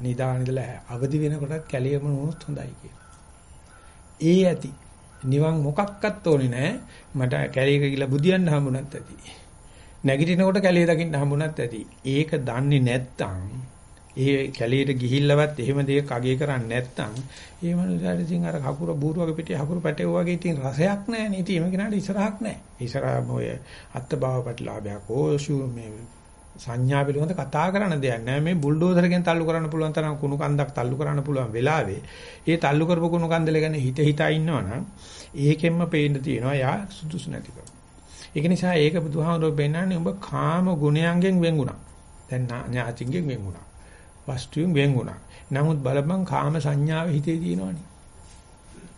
නිදාන ඉඳලා අවදි වෙනකොටත් කැලියම වුණොත් හොඳයි කියලා. ඒ ඇති නිවන් මොකක්වත් ඕනේ නැහැ. මට කැලේක ගිහලා බුදියන්න හම්බුණත් ඇති. නැගිටිනකොට කැලේ දකින්න හම්බුණත් ඇති. ඒක දන්නේ නැත්තම් ඒ කැලේට ගිහිල්ලවත් එහෙම දෙයක් අගය කරන්නේ නැත්තම් ඒ මනුස්සයාට ඉතින් අර හකුර බూరుවගේ පිටේ හකුරු පැටේ වගේ ඉතින් රසයක් නැහැ නේ. ඉතින් එහෙම කෙනාට ඉස්සරහක් නැහැ. ඉස්සරහ ඔය අත්බව ප්‍රතිලාභයක් ඕෂු මේ සංඥා පිළිබඳ කතා කරන දෙයක් නෑ මේ බුල්ඩෝසරකින් තල්ලු කරන්න පුළුවන් තරම් කුණු කන්දක් තල්ලු කරන්න පුළුවන් වෙලාවේ ඒ තල්ලු කරපු කුණු කන්දල ගැන හිත හිතා ඉන්නවනම් ඒකෙන්ම පේන්න තියෙනවා යා සුදුසු නැතිකම. ඒක නිසා ඒක බුදුහාමුදුරුවෝ පෙන්නන්නේ උඹ කාම ගුණයන්ගෙන් වෙන්ුණා. දැන් ඥාතිංගෙන් වෙන්ුණා. වස්තුවෙන් වෙන් වුණා. නමුත් බලපන් කාම සංඥාව හිතේ තියෙනවනේ.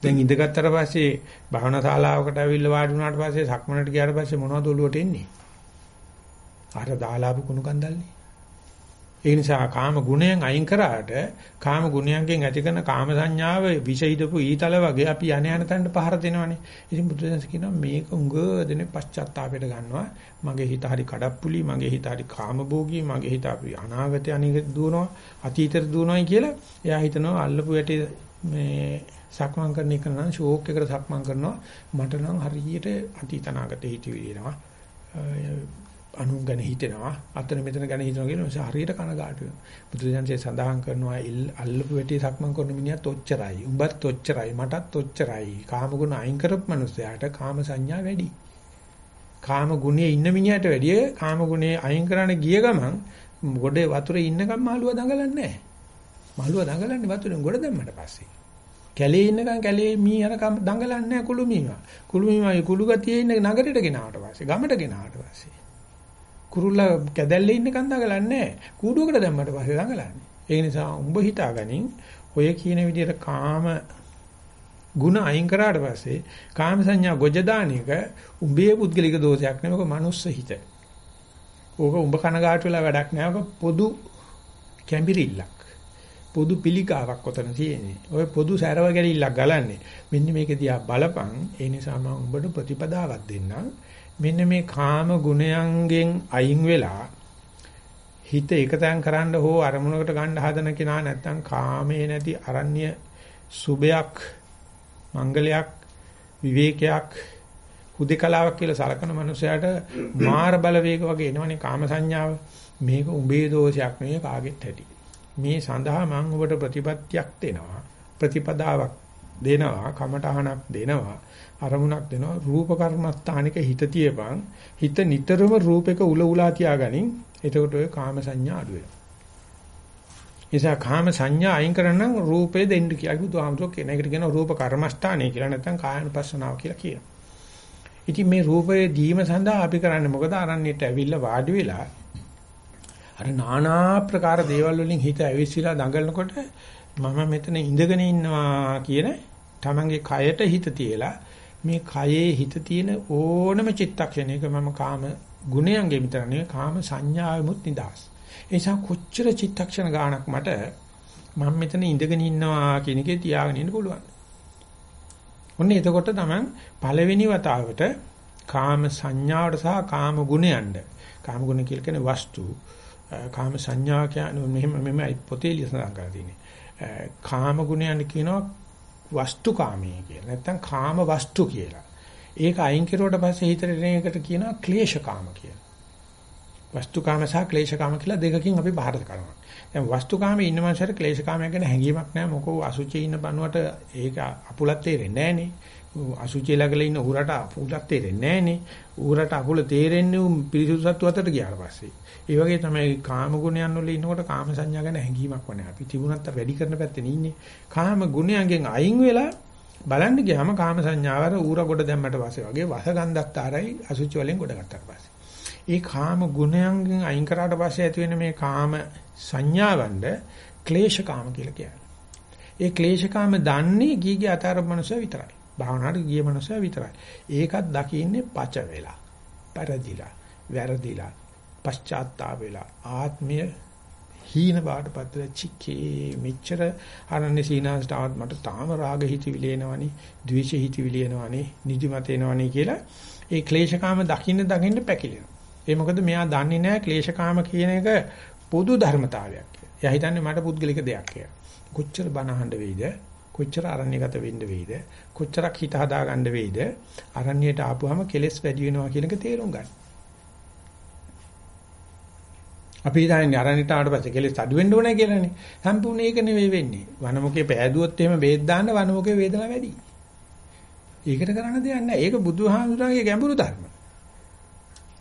දැන් ඉඳගත්තර පස්සේ භාවනා ශාලාවකට ඇවිල්ලා වාඩි වුණාට පස්සේ සක්මනට ගියාට පස්සේ මොනවද ඔළුවට එන්නේ? අර දාලාපු කුණු කන්දල්නේ. ඒ නිසා කාම ගුණයෙන් අයින් කරාට කාම ගුණයන්ගෙන් ඇති කරන කාම සංඥාව විෂයිදපු ඊතල වගේ අපි යණ යන තැනට පහර දෙනවනේ. ඉතින් බුදුදහම කියනවා මේක උඟ දෙනේ පශ්චාත්තාපයට ගන්නවා. මගේ හිත හරි කඩප්පුලි, මගේ හිත හරි කාමභෝගී, මගේ හිත අපි අනාගතය අනිගත දුවනවා, අතීතයට දුවනවායි කියලා. එයා හිතනවා අල්ලපු යටි මේ සක්මන් කරන එක නම් ෂෝක් එකකට සක්මන් කරනවා. මට නම් හරියට අතීත අනාගතේ හිතවිලි එනවා. අනුන් ගැන හිතෙනවා අතන මෙතන ගැන හිතනවා කියන නිසා හරියට කනගාටු වෙනවා. බුදුදහමේ සඳහන් කරනවා අල්ලපු වෙටි සක්මන් කරන මිනිහත් ඔච්චරයි. උඹත් ඔච්චරයි. මටත් ඔච්චරයි. කාම ගුණ අයින් කරපු මනුස්සයාට කාම සංඥා වැඩි. කාම ගුණයේ ඉන්න මිනිහට වැඩිය කාම ගුණයේ අයින් කරන්න ගිය ගමන් ගොඩේ වතුරේ ඉන්නකම් මහලුව දඟලන්නේ නැහැ. මහලුව දඟලන්නේ වතුරෙන් ගොඩ දැම්මට පස්සේ. කැලේ ඉන්නකම් කැලේ මී අර දඟලන්නේ නැහැ කුළු මීවා. කුළු මීවා කුළු ගතියේ ඉන්න නගරයට ගෙනාවට පස්සේ ගමට ගෙනාවට පස්සේ කුරුල්ලා කැදැල්ලේ ඉන්න කන්දා ගලන්නේ කූඩුවකට දැම්මට පස්සේ දඟලන්නේ. ඒ නිසා උඹ හිතාගනින් ඔය කියන විදිහට කාම ಗುಣ අයින් කරාට පස්සේ කාම සංඥා ගොජ දාන එක උඹේ පුද්ගලික දෝෂයක් නෙවෙයි ඔක මනුස්ස හිත. ඕක උඹ කනගාටු වෙලා වැඩක් නෑ. ඔක පොදු කැඹිරිල්ලක්. පොදු පිළිකාවක් ඔතන තියෙන්නේ. ඔය පොදු සැරව ගැලිල්ලක් ගලන්නේ. මෙන්න මේක දිහා බලපන්. ඒ නිසා මම උඹට ප්‍රතිපදාවක් දෙන්නම්. මෙන්න මේ කාම ගුණයන්ගෙන් අයින් වෙලා හිත එකතෙන් කරන්න හෝ අරමුණකට ගන්න හදන කෙනා නැත්තම් කාමයේ නැති අරණ්‍ය සුබයක් මංගලයක් විවේකයක් හුදේකලාවක් කියලා සලකන මනුස්සයාට මාර බලවේග වගේ එනවනේ කාම සංඥාව. මේක උඹේ දෝෂයක් නෙවෙයි කාගෙත් ඇති මේ සඳහා මම ඔබට ප්‍රතිපත්තියක් දෙනවා ප්‍රතිපදාවක් දෙනවා කමටහනක් දෙනවා. අරමුණක් දෙනවා රූප කර්මස්ථානික හිත තියපන් හිත නිතරම රූපයක උල උලා තියාගනින් එතකොට ඔය කාම සංඥා අඩු වෙනවා නිසා කාම සංඥා අයින් කරන්න රූපේ දෙන්න කියලා බුදුහාමුදුරුවෝ කියන එකට කියනවා රූප කර්මස්ථානය කියලා නැත්නම් කායනුපස්සනාව කියලා කියනවා. ඉතින් මේ රූපයේ දීම සඳහා අපි කරන්නේ මොකද? අරන්නේට ඇවිල්ලා වාඩි වෙලා අර নানা ප්‍රකාර දේවල් වලින් හිත ඇවිස්සලා දඟලනකොට මම මෙතන ඉඳගෙන ඉන්නවා කියන තමන්ගේ කයට හිත තියලා මේ කයේ හිත තියෙන ඕනම චිත්තක්ෂණයක මම කාම ගුණයන්ගේ විතර නෙවෙයි කාම සංඥාවෙමුත් නිදාස්. ඒ නිසා කොච්චර චිත්තක්ෂණ ගාණක් මට මම මෙතන ඉඳගෙන ඉන්නවා කියන එකේ තියාගෙන ඉන්න පුළුවන්. ඔන්න එතකොට තමයි පළවෙනි වතාවට කාම සංඥාවට සහ කාම ගුණයන්ට කාම ගුණ කියලා කියන්නේ වස්තු කාම සංඥා කියන්නේ මෙහෙම මෙහෙම පොතේ ලියසඳන් කරලා තියෙන්නේ. කාම ගුණයන් කියනවා වස්තු කාමයේ කියලා. නැත්තම් කාම වස්තු කියලා. ඒක අයින් කරුවට පස්සේ හිතට එන එකට කියනවා ක්ලේශ කාම කියලා. වස්තු කාම සහ ක්ලේශ කාම කියලා දෙකකින් අපි බාහිර කරනවා. දැන් වස්තු කාමයේ ඉන්න මනුස්සයට ක්ලේශ කාමයක් ගැන හැඟීමක් නැහැ. මොකෝ අසුචි ඉන්න බණුවට ඒක අපුලත් තේරෙන්නේ නැහනේ. අසුචි ළඟල ඉන්න උරට අපුලක් තේරෙන්නේ නැහනේ. උරට අපුල තේරෙන්නේ පිරිසුදු සත්තු අතට ගියාට පස්සේ. ඒ වගේ තමයි කාම ගුණයන් වල ඉන්නකොට කාම සංඥා ගැන හැඟීමක් වනේ. අපි තිබුණත් වැඩි කරන පැත්තේ ඉන්නේ. කාම ගුණයන්ගෙන් අයින් වෙලා බලන්න ගියාම කාම සංඥාවර ඌර ගොඩ දැම්මට පස්සේ වගේ වසගන්ධත්තරයි අසුචි වලින් ගොඩ ගත්තට පස්සේ. ඒ කාම ගුණයන්ගෙන් අයින් කරාට පස්සේ ඇති වෙන මේ කාම සංඥාවන්ද ක්ලේශ කාම කියලා කියන්නේ. ඒ ක්ලේශ කාම දන්නේ ගීගේ අතර මනුස්සය විතරයි. භාවනාවට ගිය මනුස්සය විතරයි. ඒකත් දකින්නේ පච වෙලා. පරදිලා, වැරදිලා, පශ්චාත්තාප වෙලා ආත්මය හීන බාටපත් වෙලා චිකේ මෙච්චර අරන්නේ සීනාස්ට ආවත් මට තාම රාග හිතවිලි එනවනේ ද්වේෂ හිතවිලි එනවනේ නිදිමත එනවනේ කියලා ඒ ක්ලේශකාම දකින්න දකින්න පැකිලෙනවා ඒ මොකද මෙයා දන්නේ නැහැ ක්ලේශකාම කියන එක පොදු ධර්මතාවයක් කියලා. එයා හිතන්නේ මට පුද්ගලික දෙයක් කියලා. කොච්චර බනහඬ වෙයිද? කොච්චර අරණ්‍යගත වෙන්න වෙයිද? කොච්චරක් හිත හදා ගන්න වෙයිද? අරණ්‍යයට ආපුවාම කෙලෙස් වැඩි වෙනවා කියන එක තේරුම් ගන්න. අපි හිතන්නේ අරණිට ආවට පස්සේ කෙලෙස් අඩු වෙන්න ඕනේ කියලානේ. සම්පූර්ණ ඒක නෙවෙයි වෙන්නේ. වනමුකේ පෑදුවොත් එහෙම බේත් දාන්න වනමුකේ වේදනාව වැඩි. ඒකට කරන්න දෙයක් නැහැ. ඒක බුදුහාමුදුරන්ගේ ගැඹුරු ධර්ම.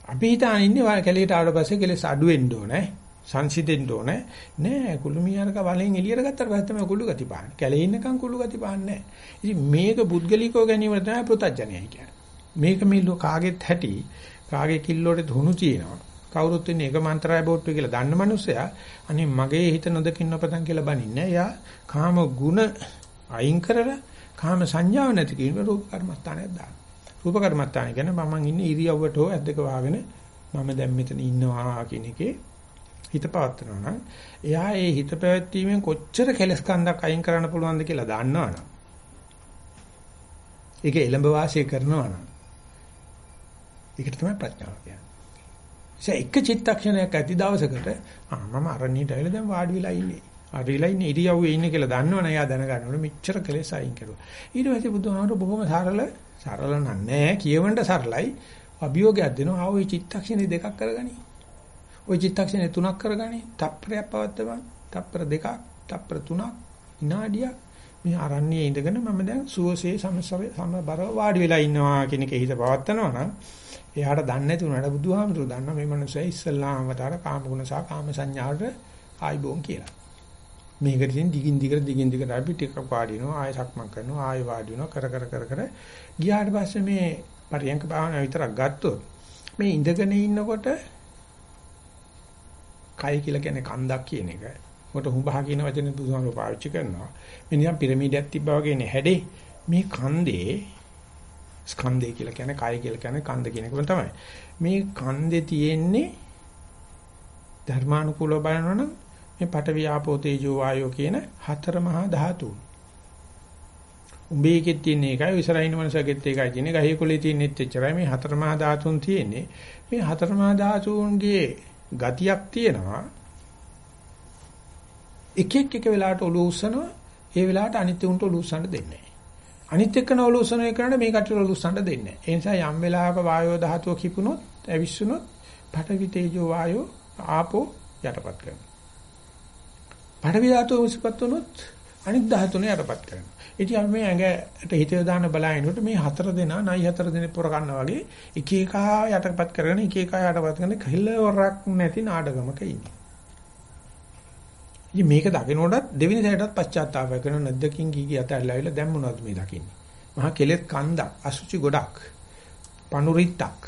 අපි හිතාන ඉන්නේ කැලේට ආවට පස්සේ කෙලෙස් අඩු වෙන්න ඕනේ. සංසිඳෙන්න ඕනේ. නෑ කුළුමියාරක වලෙන් එළියට ගත්තට පස්සේ තමයි කුළු ගති පාන්නේ. කැලේ ඉන්නකම් කුළු ගති පාන්නේ නෑ. ඉතින් මේක පුද්ගලිකව ගැනීම තමයි පෘතජ්ජනයයි කියන්නේ. මේක මේ කාගෙත් හැටි කාගේ කිල්ලෝට දුණු තියෙනවා. කවුරුත් ඉන්නේ එක මන්ත්‍රාය බෝට්ටුව කියලා දන්න මනුස්සයා අනේ මගේ හිත නොදකින් නොපතන් කියලා බනින්නේ. එයා කාම ගුණ අයින් කරලා කාම සංඥාව නැති කියන රූප කර්මස්ථානයක් දාන. රූප කර්මස්ථාන කියන්නේ මම ඉන්නේ ඉරියව්වට හෝ ඇද්දක වාගෙන මම දැන් මෙතන ඉන්නවා කියන එකේ හිත පවත්නවා නම් එයා ඒ හිත පැවැත්වීමෙන් කොච්චර කෙලස් කන්දක් අයින් කරන්න පුළුවන්ද කියලා දන්නවනම් ඒක එළඹ වාසය කරනවා නම් ඒකට තමයි ප්‍රඥාව කියන්නේ. ඒ එක චිත්තක්ෂණයක් ඇති දවසකට මම අරණියට ඇවිල්ලා දැන් වාඩි වෙලා ඉන්නේ. වාඩි වෙලා ඉන්නේ ඉරියව්වේ ඉන්නේ කියලා දන්නවනේ. එයා දැනගන්න ඕනේ මෙච්චර කෙලෙස් අයින් කරුවා. ඊට පස්සේ බුදුහාමර බොහොම සරල සරල නෑ කියවන්න සරලයි. අභියෝගයක් දෙනවා. ආ ඔය චිත්තක්ෂණේ දෙකක් කරගනි. ඔය චිත්තක්ෂණේ තුනක් කරගනි. තප්පරයක් පවත්වපන්. තප්පර දෙකක්, තප්පර තුනක්, විනාඩියක්. මේ අරණියේ ඉඳගෙන මම දැන් සුවසේ සමබරව වාඩි වෙලා ඉන්නවා කියන එක හිත පවත්නවා නම් එයාට දන්නේ නැති උනාට බුදුහාමුදුරුවෝ දන්නා මේ මනුස්සයා ඉස්සල්ලාම වතාවට කාමගුණ සහ කාම සංඥාවට ආයිබෝන් කියලා. මේකට ඉතින් දිගින් දිගට දිගින් දිගට අපි ටිකක් වාඩිනවා ආයෙ සක්මන් කරනවා ආයෙ වාඩි වෙනවා කර කර කර කර ගියාට පස්සේ මේ පරියන්ක භාවනාව විතරක් ගත්තොත් මේ ඉඳගෙන ඉන්නකොට කය කියලා කියන්නේ කන්දක් කියන එක. මොකට හුඹහා කියන වචනේ බුදුහාමර පාවිච්චි කරනවා. මේ නිකන් පිරමීඩයක් තිබ්බා වගේ නේ හැඩේ. මේ කන්දේ ස්කන්ධය කියලා කියන්නේ කය කියලා කියන්නේ කන්ද කියන එකම තමයි. මේ කන්දේ තියෙන්නේ ධර්මානුකූලව බලනවනම් මේ පඨවි ආපෝ තේජෝ වායෝ කියන හතර මහා ධාතුන්. උඹේ එකෙත් තියෙන එකයි විසරයින මනසකෙත් එකයි තියෙන්නේ. ගහේ කුලේ තියෙනෙත් එච්චරයි. මේ හතර මහා ධාතුන් තියෙන්නේ. මේ හතර මහා ධාතුන්ගේ ගතියක් තියෙනවා. එක එක එක වෙලාවට ඔලුව උස්සනවා. ඒ වෙලාවට අනිත් උන්ට ඔලුව උස්සන්න දෙන්නේ නැහැ. අනිත් එක්කන ඔලුව උස්සන එකනට මේ කටට ඔලුව උස්සන්න දෙන්නේ නැහැ. ඒ නිසා යම් වෙලාවක වායෝ ධාතුව කිපුණොත්, ඇවිස්සුනොත් පඨවි තේජෝ වායෝ ආපෝ යටපත් කරනවා. පඨවි ධාතුව උස්පත් වුණොත් අනිත් ධාතුනේ යටපත් කරනවා. ඉතින් අපි මේ ඇඟට හිත යොදාන බලනකොට මේ හතර දෙනා නයි හතර දෙනේ පොර ගන්නවා වගේ එක එක යටපත් කරගෙන එක එක යටපත් කරන කිල්ලවරක් නැති නාඩගමක ඉන්නේ. ඉතින් මේක දකිනකොටත් දෙවෙනි සැරේටත් පශ්චාත්තාප කරන නැද්දකින් ගී ගිය අතල්ලාවිලා දැන් මොනවද මේ දකින්නේ? මහා කෙලෙත් කන්දක්, අසුචි ගොඩක්, පණුරිත්තක්.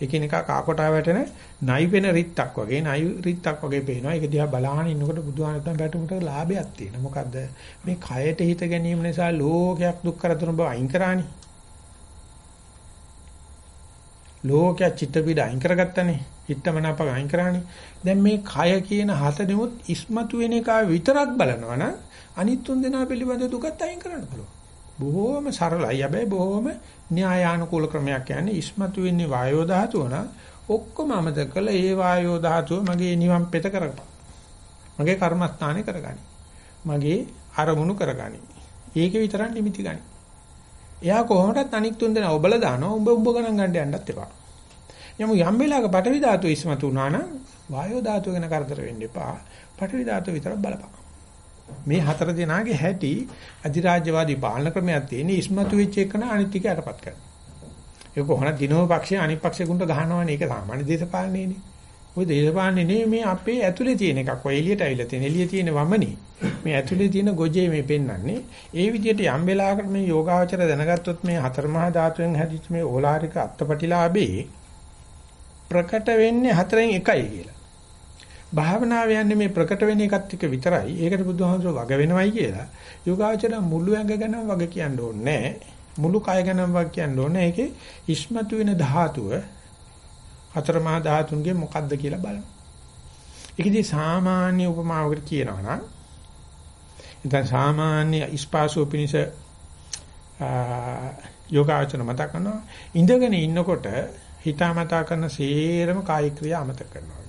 එකිනෙකා කාකොටා වැටෙන නයි වෙන රිත්තක් වගේ නයි රිත්තක් වගේ පේනවා. ඒක දිහා බලහන් ඉන්නකොට බුදුහාමතුන් බැටුමට ලාභයක් තියෙනවා. මොකද්ද? මේ කයට හිත ගැනීම නිසා ලෝකයක් දුක් කරතුන බව අයින් කරානේ. ලෝකයක් චිත්ත පීඩ අයින් කරගත්තනේ. හිතමනාප අයින් කරානේ. දැන් මේ කය කියන හතෙමුත් ඉස්මතු වෙන එක විතරක් බලනවා නම් අනිත් තුන් දෙනා පිළිබඳ දුකත් අයින් කරන්න පුළුවන්. බොහොම සරලයි. හැබැයි බොහොම න්‍යායානුකූල ක්‍රමයක් කියන්නේ ඉස්මතු වෙන්නේ වායෝ ධාතුව නම් ඔක්කොම අමතක කළා ඒ වායෝ ධාතුව මගේ නිවන් පෙත කරගන්න. මගේ කර්මස්ථානේ කරගනි. මගේ අරමුණු කරගනි. ඒකේ විතරක් නිමිති ගනි. එයා කොහොමදත් අනික් තුන් දෙනා ඔබලා දානවා. උඹ උඹ ගණන් ගන්න යන්නත් එපා. යමු යම් වෙලාවක පටවි ධාතුව ඉස්මතු වුණා නම් වායෝ ධාතුව ගැන කරදර වෙන්න එපා. පටවි ධාතුව විතරක් බලපන්. මේ හතර දෙනාගේ හැටි අධිරාජ්‍යවාදී පාලන ක්‍රමයක් තියෙන ඉස්මතු වෙච්ච එකන අනිත් ටික යටපත් කරනවා. ඒක කොහොමද දිනෝ පක්ෂේ අනිත් පක්ෂේකුන්ට ගහනවනේ ඒක සාමාන්‍ය දේශපාලනයේනේ. ওই දේශපාලනේ නෙමෙයි මේ අපේ ඇතුලේ තියෙන එකක්. ඔය එළියට ඇවිල්ලා තියෙන එළියේ තියෙන වමනේ. මේ ඇතුලේ තියෙන ගොජේ මේ පෙන්වන්නේ. ඒ විදිහට යම් වෙලාවකට මේ යෝගාවචර දැනගත්තොත් මේ හතර මහා ධාතුවෙන් හැදිච්ච මේ ඕලාරික අත්පටිලාභේ ප්‍රකට වෙන්නේ හතරෙන් එකයි කියලා. භාවනාව යන්නේ මේ ප්‍රකට වෙන එකත් එක්ක විතරයි. ඒකට බුදුහාමුදුරුවෝ වග වෙනවයි කියලා. යෝගාචර මුළු ඇඟ ගැන වග කියන්න ඕනේ මුළු කය ගැන වග කියන්න ඕනේ. ඒකේ ඉස්මතු වෙන ධාතුව හතර මහා ධාතුන්ගේ මොකද්ද කියලා බලන්න. ඒකදී සාමාන්‍ය උපමාවකට කියනවා නම් ඉතින් සාමාන්‍ය ඉස්පාසුව පිනිස යෝගාචර මතක කරනවා ඉඳගෙන ඉන්නකොට හිතාමතා කරන සේරම කායික ක්‍රියා අමතක කරනවා.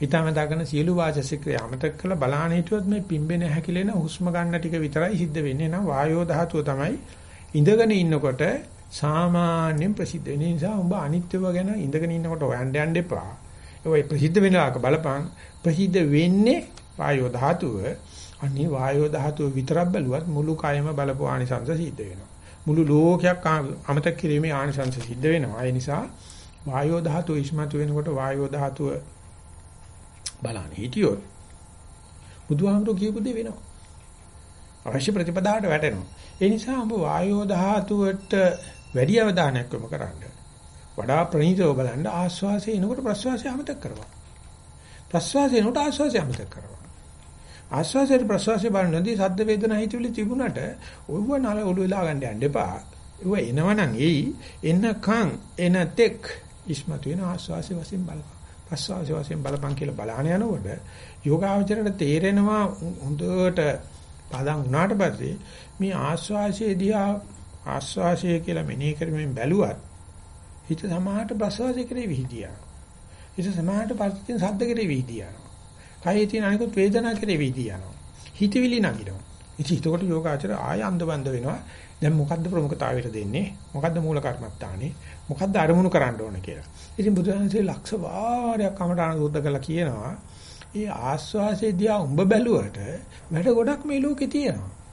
හිතාමතා කරන සියලු වාචසික ක්‍රියා අමතක කරලා බලාන හිටියොත් මේ පිම්බෙන හැකිලෙන හුස්ම ගන්න ටික විතරයි සිද්ධ වෙන්නේ. නම් වායෝ ධාතුව තමයි ඉඳගෙන ඉන්නකොට සාමාන්‍යයෙන් ප්‍රසිද්ධ වෙන නිසා උඹ අනිත්‍යව ගැන ඉඳගෙන ඉන්නකොට හොයන්න යන්න එපා. ඒ ප්‍රසිද්ධ වෙනවාක බලපං ප්‍රසිද්ධ වෙන්නේ වායෝ ධාතුව. අනිත් වායෝ ධාතුව විතරක් බැලුවත් මුළු කයම බලපු ආනිසංස සිද්ධ වෙනවා. මුළු ලෝකයක් අමතක කිරීමේ ආනිසංස සිද්ධ වෙනවා. ඒ නිසා වායෝ ධාතුව ඉස්මතු වෙනකොට වායෝ ධාතුව බලන්න හිටියොත් බුදුහාමුදුරු කියපු දේ වෙනවා. අවශ්‍ය ප්‍රතිපදාවට වැටෙනවා. ඒ නිසා ඔබ වායෝ ධාතුවට වැඩි අවධානයක් යොමු කරන්න. වඩා ප්‍රණීතව බලන්න ආස්වාසය එනකොට ප්‍රස්වාසය අමතක කරනවා. ප්‍රස්වාසය එනකොට ආස්වාසය අමතක කරනවා. ආස්වාසයට ප්‍රස්වාසය බලනදී සද්ද වේදනා හිතවිලි තිබුණට ඔයව නල ඔළුව වෙලා ගන්න යන්න එපා. ඒව එනවනම් එයි එනකන් එනතෙක් ඉස්මතු වෙන ආස්වාසය වශයෙන් බලපන්. ප්‍රස්වාසය වශයෙන් බලපන් කියලා බලහන යනකොට යෝගාවචරයට තේරෙනවා හොඳට පදන් වුණාට පස්සේ මේ ආස්වාසයේ දිහා ආස්වාසය කියලා මෙනෙහි කරමින් බැලුවත් හිත සමාහට ප්‍රසවාසය කරේ විහිදියා. හිත සමාහට පස්සේ සද්ද කරේ විහිදියා. කයේ තියෙන අනිකුත් වේදනා කරේ විහිදියා. හිතවිලි නගිනවා. ඉතින් ඒකට යෝගාචර ආය අන්දබන්ද වෙනවා. දැන් මොකද්ද ප්‍රමුඛතාවයට දෙන්නේ? මොකද්ද මූල කර්මත්තානේ? මොකද්ද අරමුණු කරන්න ඕන කියලා. ඉතින් බුදුහන්සේ ලක්ෂ වාරයක් කමඨාන සූත්‍ර කළා කියනවා. ඒ ආස්වාසේ දිහා උඹ බැලුවට වැඩ ගොඩක් මේ ලෝකේ තියෙනවා.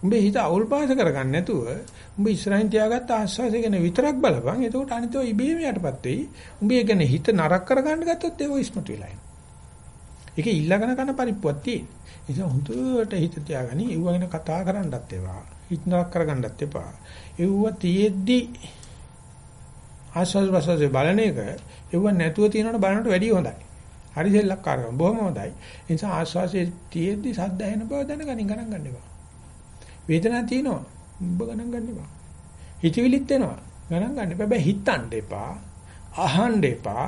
උඹේ හිත අවුල් පාස කරගන්න නැතුව උඹ ඉස්සරහින් තියාගත්ත ආස්වාසය ගැන විතරක් බලපන්. එතකොට අනිතෝ ඉබේම යටපත් වෙයි. උඹේ ගැන හිත නරක කරගන්න ගත්තොත් ඒක ඉස්මතු වෙලා යනවා. ඒක ඊළඟන කන පරිප්පුවක් තියෙන. ඒ නිසා හුදුට හිත තියාගනි. ඒව ගැන කතා කරන්නත් ඒවා. හිත නරක කරගන්නත් එපා. ඒව තියෙද්දි ආස්වාද ප්‍රසවාසය බලන එක ඒව නැතුව තියෙනවට බලනට වැඩිය හොඳයි. හරි සෙල්ලක්කාරකම බොහොම හොඳයි. ඒ නිසා ආස්වාසේ තියෙද්දි සද්ද ඇහෙන බව දැනගනින් ගණන් ගන්න එපා. වේදනාවක් තියෙනවා. ඔබ ගණන් ගන්න එපා. හිතවිලිත් එනවා. ගණන් ගන්න එපා. හැබැයි හිතන්න එපා. අහන්න එපා.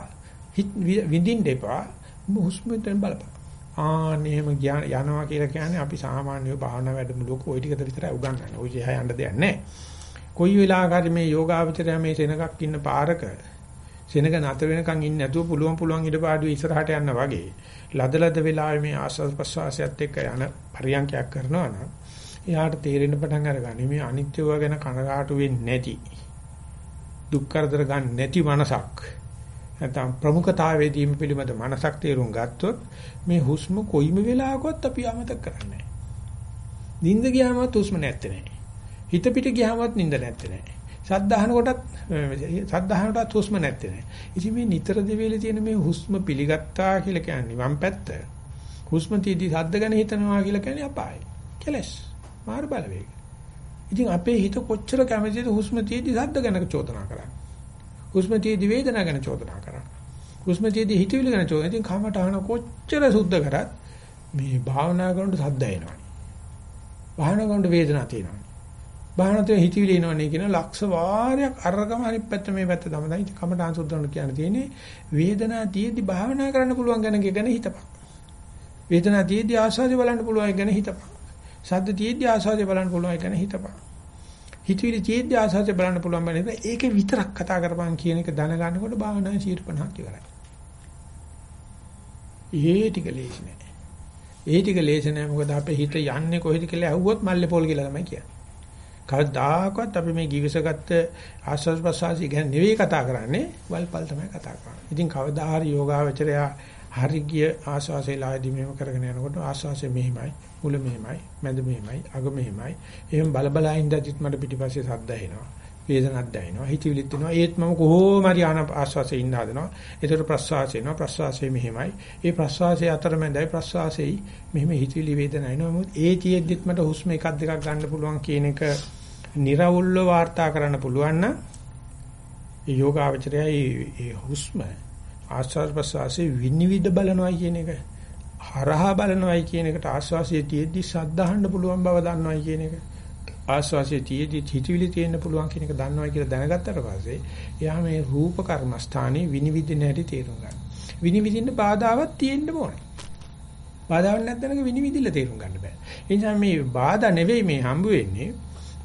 විඳින්න එපා. හුස්මෙන් බලපන්. ආනේම යනවා කියලා කියන්නේ අපි සාමාන්‍යව භාවනා වැඩමුළුවක ওই ටිකට විතරයි උගන්වන්නේ. ওই ජය යන්න දෙයක් නැහැ. කොයි වෙලාවකරි මේ යෝගාවචරය මේ සෙනගක් ඉන්න පාරක සෙනග නතර වෙනකන් ඉන්නේ නැතුව පුළුවන් පුළුවන් ඉඩපාඩුවේ ඉස්සරහට යන්න වගේ ලදලද වෙලාවේ මේ ආස්වාද ප්‍රසවාසයත් එක්ක යන පරියන්කයක් කරනවා නම් එයාට තේරෙන්න පටන් අරගන්නේ මේ අනිත්‍යව ගැන කනගාටු වෙන්නේ නැති දුක් කරදර ගන්න නැති මනසක් නැත්නම් ප්‍රමුඛතාවයේ දීම පිළිබඳ මනසක් තේරුම් ගත්තොත් මේ හුස්ම කොයිම වෙලාවකවත් අපි අමතක කරන්නේ නැහැ. නිින්ද ගියාමත් හුස්ම නැත්තේ නැහැ. හිත පිට ගියාමත් නිින්ද නැත්තේ නැහැ. සද්ධාහන කොටත් සද්ධාහනටත් හුස්ම නැත්තේ නැහැ. ඉතින් මේ නිතර දෙවිලේ තියෙන මේ හුස්ම පිළිගත්තා කියලා කියන්නේ වම් පැත්ත. හුස්ම තීදි සද්ද ගැන හිතනවා කියලා කියන්නේ අපායයි. කෙලස්. මාර බලවේග. ඉතින් අපේ හිත කොච්චර කැමතිද හුස්ම තීදි සද්ද ගැන චෝදනා කරන්නේ. හුස්ම තීදි වේදනා ගැන චෝදනා කරන්නේ. හුස්ම තීදි හිතවිලි ගැන චෝදනා. ඉතින් කමටහන කොච්චර සුද්ධ කරත් මේ භාවනා කරනකොට සද්ද එනවා. භාවනා කරනකොට වේදනා තියෙනවා. භාවනාවේ හිතවිලි එනවනේ කියන ලක්ෂ වාරයක් අරගම අනිත් පැත්ත මේ පැත්ත තමයි කමඨාන් සුද්ධවන්න කියන තියෙන්නේ වේදනා තියෙද්දි භාවනා කරන්න පුළුවන් ගැන ගැන හිතපන් වේදනා තියෙද්දි ආස්වාදේ බලන්න පුළුවන් ගැන හිතපන් සද්ද තියෙද්දි ආස්වාදේ බලන්න පුළුවන් ගැන හිතපන්. හිතවිලි තියෙද්දි ආස්වාදේ බලන්න පුළුවන් බෑ ඒකේ විතරක් කතා කරපන් කියන එක දැනගන්නකොට භාවනාවේ 50ක් ඉවරයි. ඒ ටික ලේසි නෑ. ඒ ටික ලේසි නෑ. මොකද අපේ හිත යන්නේ කොහෙද කියලා ඇහුවොත් මල්ලේ පොල් කියලා තමයි කියන්නේ. කවදාකවත් අපි මේ givisගත්ත ආස්වාද ප්‍රසවාසී ගැන නෙවෙයි කතා කරන්නේ වල්පල් තමයි කතා කරන්නේ. ඉතින් කවදා හරි යෝගාවචරය හරි ගිය ආස්වාසේලාදී මෙහෙම කරගෙන යනකොට ආස්වාසේ මෙහිමයි, මුල මෙහිමයි, මැද මෙහිමයි, අග මෙහිමයි. එහෙම බල බල ඉඳද්දිත් මට පිටිපස්සේ සද්ද එනවා. වේදනක් දැනෙනවා. හිතවිලිත් එනවා. ඒත් මම කොහොම හරි ආස්වාසේ ඉන්න හදනවා. ඒතර ප්‍රස්වාසය එනවා. ප්‍රස්වාසයේ මෙහිමයි. ඒ ප්‍රස්වාසයේ අතරමැදයි ප්‍රස්වාසයේ මෙහිම හිතවිලි වේදන එනවා. මොකද ඒ තියෙද්දිත් මට හුස්ම එකක් දෙකක් ගන්න පුළුවන් කියන එක निराවුල්ව වාර්තා කරන්න පුළුවන් නම් ඒ යෝගාවචරය ඒ හුස්ම ආස්වාද ප්‍රසවාසයේ විනිවිද බලනවායි කියන එක හරහා බලනවායි කියන එකට ආස්වාසියේ තියෙද්දි සද්ධාහන්න පුළුවන් බව දන්නවායි කියන එක ආස්වාසියේ තියෙද්දි හිතවිලි තියෙන්න පුළුවන් කියන එක දන්නවායි කියලා දැනගත්තට පස්සේ එයා මේ රූප කර්මස්ථානේ විනිවිදින හැටි තේරුම් ගන්න. විනිවිදින්න බාධාවක් තියෙන්න ඕනේ. බාධාවක් නැත්නම් විනිවිදින්න තේරුම් ගන්න බෑ. ඒ නිසා මේ බාධා නෙවෙයි මේ හම්බ වෙන්නේ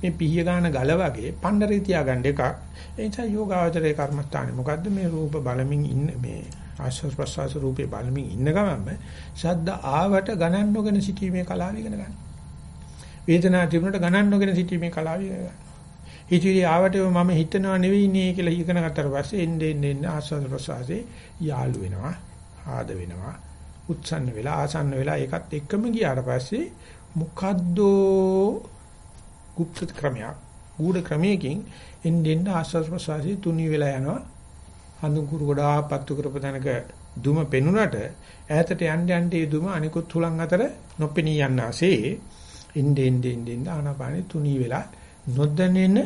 මේ පිහිය ගන්න ගල වගේ පණ්ඩරේ තියාගන්න එකක්. ඒ නිසා යෝගාවචරයේ කර්මස්ථානේ මොකද්ද මේ රූප බලමින් ඉන්න මේ ආශ්වාස ප්‍රශ්වාස රූපේ බලමින් ඉන්න ගමන්ම ශබ්ද ආවට ගණන් නොගෙන සිටීමේ කලාව ඉගෙන ගන්න. වේදනා තිබුණට ගණන් නොගෙන සිටීමේ කලාව ඉගෙන ගන්න. හිතවිලි ආවට මම හිතනවා නෙවෙයි නේ කියලා ඉගෙන ගත්තට පස්සේ එන්නේ එන්නේ ආශ්වාස ප්‍රශ්වාසයේ යාළු වෙනවා, ආද වෙනවා, උත්සන්න වෙලා ආසන්න වෙලා ඒකත් එක්කම ගියාට පස්සේ මොකද්දෝ গুপ্ত ක්‍රමයක් ගුඪ ක්‍රමයකින් එන්නෙන් ආස්වාද ප්‍රසවාසී තුනී වෙලා යනවා හඳුන් කුරු ගොඩාක් පත්තු කරපු තැනක දුම පෙනුනට ඈතට යන්න යන්න ඒ දුම අනිකුත් හුලං අතර නොපෙනී යන්නාසේ ඉන්නේ ඉන්නේ ඉන්නේ ආනාපානෙ තුනී වෙලා නොදැනෙන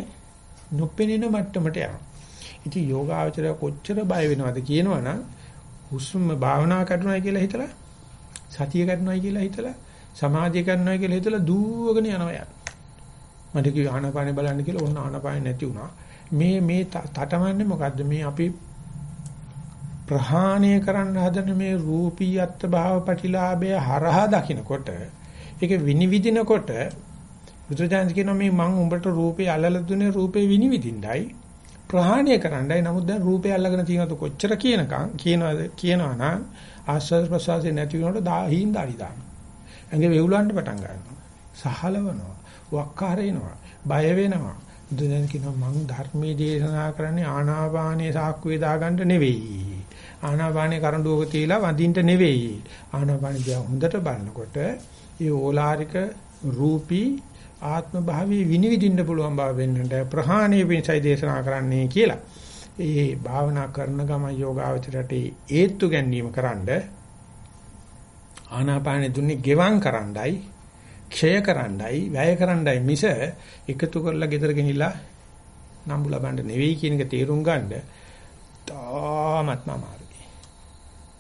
නොපෙනෙන මට්ටමට යනවා. ඉතින් යෝගාචරය කොච්චර බය වෙනවද කියනවනම් හුස්ම භාවනා කරනවා කියලා හිතලා සතිය කරනවා කියලා හිතලා සමාධිය කරනවා කියලා හිතලා දුවගෙන යනවා යන. මට කිව්ව ආනාපානෙ බලන්න කියලා ඕන ආනාපානෙ නැති වුණා. මේ මේ තටමන්නේ මොකද්ද මේ අපි ප්‍රහාණය කරන්න හදන මේ රූපී අත්ත් භාව ප්‍රතිලාභය හරහා දකින්නකොට ඒක විනිවිදිනකොට බුදුජානක කියනවා මේ මං උඹට රූපේ අල්ලලා දුන්නේ රූපේ විනිවිදින්නයි. ප්‍රහාණය කරන්නයි. නමුත් දැන් රූපේ අල්ලගෙන තියෙනවද කොච්චර කියනකම් කියනවාද කියනවා නම් ආස්වාද ප්‍රසවාසයේ නැති වෙනකොට දාහින් දාඩි දානවා. ඇඟේ වෙවුලන්න පටන් ගන්නවා. සහලවනවා. වක්කාර එනවා බය වෙනවා. බුදුන් කියනවා මං ධර්මයේ දේශනා කරන්නේ ආනාපානයේ සාක්කුවේ දාගන්න නෙවෙයි. ආනාපානයේ කරඬුවක තියලා වඳින්න නෙවෙයි ආනාපානිය දිහා හොඳට බලනකොට ඒ ඕලාරික රූපී ආත්ම භාවී විනිවිදින්න පුළුවන් බව වෙන්නට ප්‍රහාණය වෙනසයි දේශනා කරන්නේ කියලා ඒ භාවනා කරන ගම යෝගාවචරයට ඒත්තු ගැනීම කරන්න ආනාපානෙ දුන්නේ ගෙවම් කරන්නයි ක්ෂය කරන්නයි වැය කරන්නයි මිස එකතු කරලා ගෙදර ගෙනිලා නම්බු ලබන්න නෙවෙයි කියන එක තේරුම් ගන්න තාමත්ම අමාරුයි.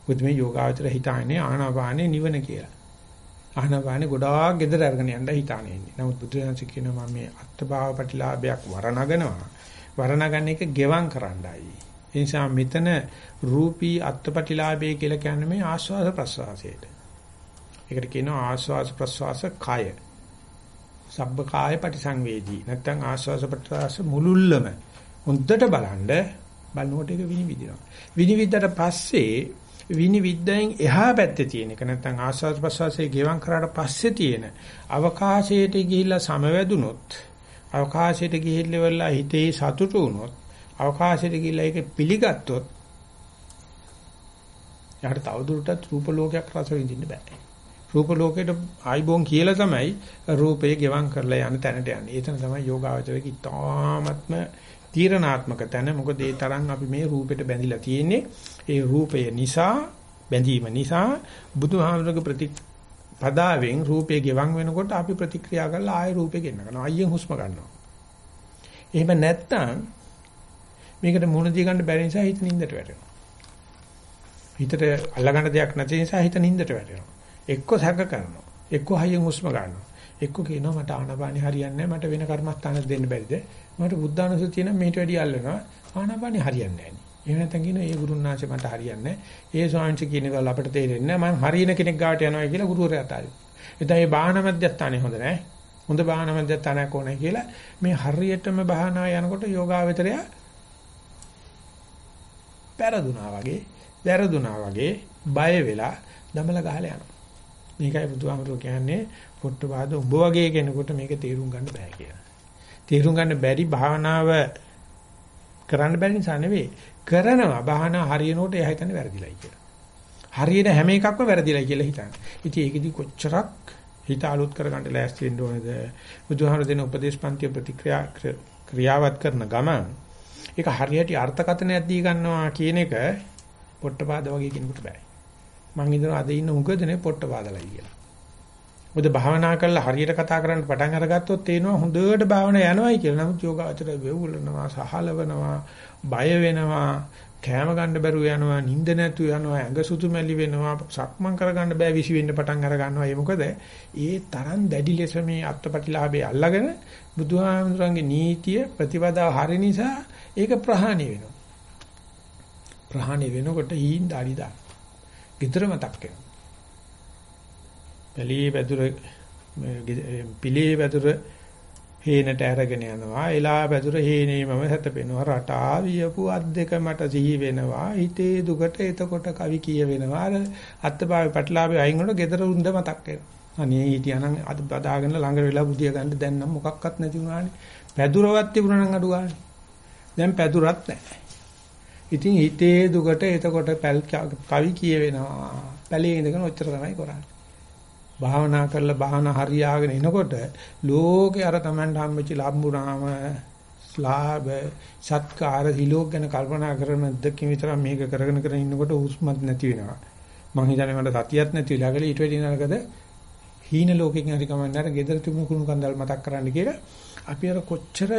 මොකද මේ යෝගාවචර හිතන්නේ ආනාපානේ නිවන කියලා. ආනාපානේ ගොඩාක් gedara අරගෙන යන්න හිතානේ ඉන්නේ. නමුත් බුදුරජාණන් කියනවා මම මේ අත්භාව ප්‍රතිලාභයක් වරණගෙනවා. වරණගන්න එක ගෙවම් කරන්නයි. ඒ නිසා මෙතන රූපී අත්පටිලාභය කියලා කියන්නේ මේ ආස්වාද ප්‍රසවාසයට. ඒකට කියනවා ආස්වාද ප්‍රසවාස කය. සබ්බ කාය පටිසංවේදී. නැත්තම් ආස්වාද ප්‍රසවාස මුලුල්ලම හොඳට බලන්න බලනකොට ඒක විනිවිදිනවා. විනිවිදට පස්සේ විනිවිද්දෙන් එහා පැත්තේ තියෙන එක නැත්නම් ආස්වාද ප්‍රසවාසයේ ගෙවම් කරාට පස්සේ තියෙන අවකාශයට ගිහිල්ලා සමවැදුනොත් අවකාශයට ගිහිල්ලා හිතේ සතුටු වුණොත් අවකාශයට ගිහිල්ලා ඒක පිළිගත්තොත් යාට තවදුරටත් රූප ලෝකයක් රස විඳින්න බෑ. රූප ලෝකයට ආයිබෝන් කියලා තමයි රූපේ ගෙවම් කරලා යන තැනට යන්නේ. ඒතන තමයි යෝගාවචරයේ ඉතාමත්ම තීරණාත්මක තැන. මොකද ඒ තරම් අපි මේ රූපෙට බැඳිලා තියෙන්නේ. ඒ රූපය නිසා බැඳීම නිසා බුදුහාමුදුරගේ ප්‍රති පදාවෙන් රූපේ ගෙවන් වෙනකොට අපි ප්‍රතික්‍රියා කරලා ආයෙ රූපේ ගෙන්න ගන්නවා. අයියෙන් හුස්ම ගන්නවා. එහෙම නැත්තම් මේකට මුණ දී ගන්න බැරි නිසා හිත නින්දට වැටෙනවා. හිතට අල්ලගන්න දෙයක් නැති නිසා හිත නින්දට වැටෙනවා. එක්ක සැක කරනවා. එක්ක හයියෙන් හුස්ම ගන්නවා. එක්ක කියනවා මට ආනපානි හරියන්නේ නැහැ. මට වෙන කර්මස්ථානයක් දෙන්න බැරිද? මට බුද්ධානුසතිය නම් මේට වැඩිය අල්ලනවා. ආනපානි හරියන්නේ නැහැ. එහෙම නැත්නම් කියන ඒ ගුරුනාච මට හරියන්නේ ඒ ස්වාමීන් කියන දේවල් අපිට තේරෙන්නේ නැහැ මම හරියන කෙනෙක් ගාවට යනවා කියලා ගුරුවරයා තාරි. එතන මේ භාවනා මධ්‍යස්ථානේ හොඳ නැහැ. හොඳ භාවනා මධ්‍යස්ථානයක් ඕනේ කියලා මේ හරියටම භාවනා යනකොට යෝගාවචරය පෙරදුනා වගේ, දැරදුනා වගේ බය වෙලා දමල ගහලා යනවා. මේකයි බුදුහාමුදුරුවෝ කියන්නේ පොට්ටපාද උඹ වගේ කෙනෙකුට මේක තේරුම් ගන්න බෑ කියලා. තේරුම් ගන්න බැරි භාවනාව කරන්න බැරි නිසා නෙවෙයි කරනවා බහනා හරියනකොට එයා හිතන්නේ වැරදිලයි කියලා. හරියන හැම එකක්ම වැරදිලයි කියලා හිතන්නේ. ඉතින් ඒකෙදි කොච්චරක් හිත අලුත් කරගන්න ලෑස්ති වෙන්න ඕනේද? බුදුහාමර දෙන උපදේශපන්ති ප්‍රතික්‍රියා ක්‍රියාවත් කරන ගමන් ඒක හරියට අර්ථකථනයක් දී ගන්නවා කියන එක පොට්ටපාද වගේ කෙනෙකුට බෑ. මං හිතනවා අද ඉන්න උගදනේ පොට්ටපාදලයි කියලා. මොකද භාවනා කරලා හරියට කතා කරන්න පටන් අරගත්තොත් තේනවා හොඳට භාවනා යනවායි කියලා. නමුත් යෝගාචර වෙවුලනවා, සහලවනවා, බය වෙනවා, කෑම ගන්න බැරුව යනවා, නිින්ද නැතුව යනවා, ඇඟ සුතු මැලි වෙනවා, සක්මන් කරගන්න බෑ විසි වෙන්න පටන් අර ගන්නවා. ඒ මොකද ඒ තරම් දැඩි ලෙස මේ අත්පටිලාභේ අල්ලගෙන බුදුහාමුදුරන්ගේ නීතිය ප්‍රතිපදාව හරි නිසා ඒක ප්‍රහාණය වෙනවා. ප්‍රහාණය වෙනකොට ඊන් දාඩි දා. gedara මතක් වෙනවා. පැලී වැදුර පිලේ වැදුර හේනට අරගෙන යනවා. එලා වැදුර හේනේ මම සැතපෙනවා. රටා වියපු අත් දෙක මට සිහි වෙනවා. හිතේ දුකට එතකොට කවි කියවෙනවා. අර අත්පාවේ පැටලාවේ අයින් වුණා gedara උන්ද මතක් වෙනවා. අනේ හිටියානම් අද බදාගෙන ළඟ වෙලා බුදිය ගන්න දැන් නම් මොකක්වත් නැති වුණානේ. පැදුරවත් තිබුණා නම් අඩු ගන්න දැන් පැදුරත් නැහැ. ඉතින් හිතේ දුකට එතකොට කවි කියවෙනවා. පැලේ ඉඳගෙන ඔච්චර තමයි කරන්නේ. භාවනා කරලා භාවනා හරියාගෙන එනකොට ලෝකේ අර Tamanට හම්බෙච්ච ලම්බුනාම ස්ලාබ සත්කාර හිලෝක ගැන කල්පනා කරන දෙකකින් විතර මේක කරගෙන කරගෙන ඉන්නකොට හුස්මත් නැති වෙනවා. මං හිතන්නේ මට සතියක් නැති වෙලා ගල ඊට වෙඩි නරකද? හීන ලෝකෙකින් හරි කමන්නේ අර gedara තිබුණු කුණු කන්දල් මතක් කරන්න කියලා. අපි අර කොච්චර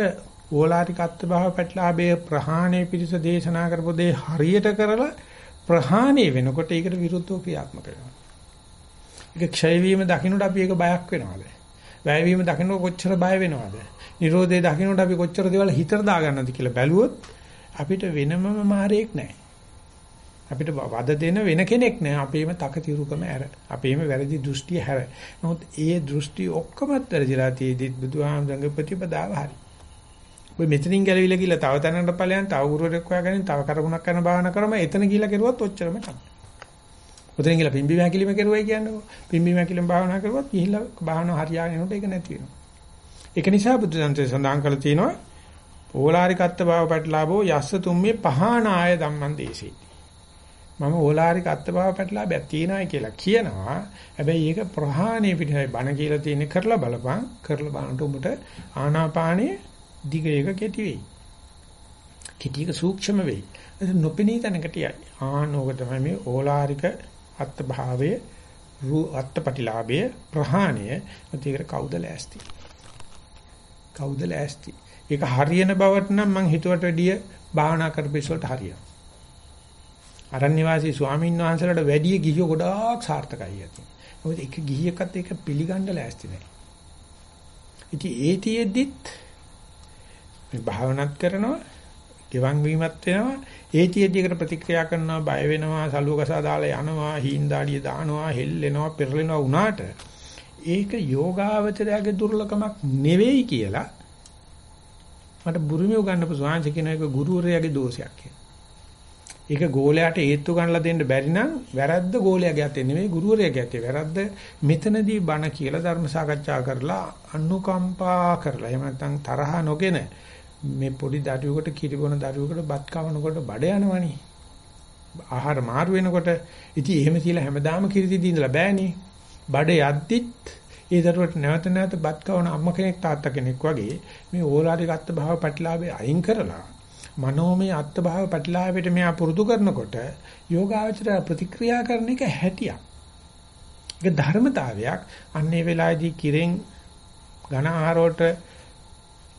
ඕලාරික අත්භව පැටලාභයේ ප්‍රහාණය පිරිස දේශනා කරපු දේ හරියට කරලා ප්‍රහාණය වෙනකොට ඒකට විරුද්ධව ක්‍රියාත්මක වෙනවා. ඒක ක්ෂය වීම දකින්නට අපි ඒක බයක් වෙනවද? වැය වීම දකින්නට කොච්චර බය වෙනවද? Nirodhe දකින්නට අපි කොච්චර දේවල් හිතට දාගන්නවද කියලා බැලුවොත් අපිට වෙනමම මාරයක් නැහැ. අපිට වද දෙන වෙන කෙනෙක් නැහැ. අපේම තකතිරුකම ඇර. අපේම වැරදි දෘෂ්ටිය හැර. නමුත් ඒ දෘෂ්ටි ඔක්කොමත් වැරදිලා තියෙද්දි බුදුහාමුදුරන්ගේ ප්‍රතිපදාව හරි. ඔය මෙතනින් ගැලවිලා ගිහලා තව තැනකට ඵලයන් තව ගුරුවරයෙක් හොයාගෙන තව කරමුණක් කරන භාවනා කරම එතන ගිහලා කෙරුවොත් ඔච්චරම තමයි. උතරින් ගිහලා පිම්බි මහැකිලිම කරුවයි කියන්නකෝ. පිම්බි මහැකිලිම භාවනා කරුවත් ගිහිල්ලා භාවනාව හරියාගෙන යනකොට ඒක නැති වෙනවා. ඒක නිසා බුදු දන්තේ සඳහන් කරලා තියෙනවා ඕලාරිකත්ත භාව පැටලාභෝ යස්ස තුම්මේ පහනාය ධම්මං දේශේ. මම ඕලාරික අත්භාව පැටලාභයක් තියෙනවායි කියලා කියනවා. හැබැයි ඒක ප්‍රහාණය පිටයි බණ කියලා තියෙන කරලා බලපන්. කරලා බලනකොට උඹට ආනාපානයේ දිග එක කෙටි වෙයි. කෙටි එක සූක්ෂම වෙයි. නොපෙනී තැනකට යයි. ආනෝක තමයි මේ ඕලාරික අත්ත් භාවයේ රූ අත්පටිලාභයේ ප්‍රහාණය ඒකට කවුද ලෑස්ති කවුද ලෑස්ති ඒක හරියන බවට නම් මං හිතුවට වැඩිය භාවනා කරපෙස් වලට හරියනවා අරණ්‍ය වාසී ස්වාමීන් වහන්සේලාට වැඩි ගිහියෝ ගොඩාක් සාර්ථකයි ඇති. මොකද එක ගිහියකත් ඒක පිළිගන්න ලෑස්ති නැහැ. ඉතින් ඒතියෙද්දිත් මේ භාවනාත් කරනවා, ගෙවන් වීමත් වෙනවා, ඒතියෙද්දිකට ප්‍රතික්‍රියා කරනවා, බය වෙනවා, සලුවකසා දාලා යනවා, හීන්දාඩිය දානවා, හෙල්ලෙනවා, පෙරලෙනවා වුණාට ඒක යෝගාවචරයාගේ දුර්ලකමක් නෙවෙයි කියලා මට බුරුමිය උගන්නපු ස්වාංශ කියන එක ගුරුවරයාගේ දෝෂයක් කියලා. ඒක ගෝලයට ඒත්තු ගන්නලා දෙන්න බැරි නම් වැරද්ද ගෝලයාගේ අතේ නෙවෙයි ගුරුවරයාගේ අතේ. වැරද්ද මෙතනදී බණ කියලා ධර්ම සාකච්ඡා කරලා අනුකම්පා කරලා එහෙම නැත්නම් තරහ නොගෙන මේ පොඩි දරුවෙකුට කිරිබොන දරුවෙකුට බත් කවනකොට බඩ යනවනේ. ආහාර මාරු වෙනකොට ඉතින් එහෙම කියලා හැමදාම කිරි දීදී ඉඳලා බෑනේ. බඩ යද්දිත් ඒ දරුවට නැවත නැවත බත් කවන අම්මා කෙනෙක් තාත්තා කෙනෙක් වගේ මේ ඕලාරික අත්ත භාව පැටලාවේ අයින් කරලා මනෝමය අත්ත භාව පැටලාවේට මෙයා පුරුදු කරනකොට යෝගාචර ප්‍රතික්‍රියා කරන එක හැටියක්. ඒක ධර්මතාවයක්. අන්නේ වෙලාවේදී කිරෙන් ඝන ආහාර වලට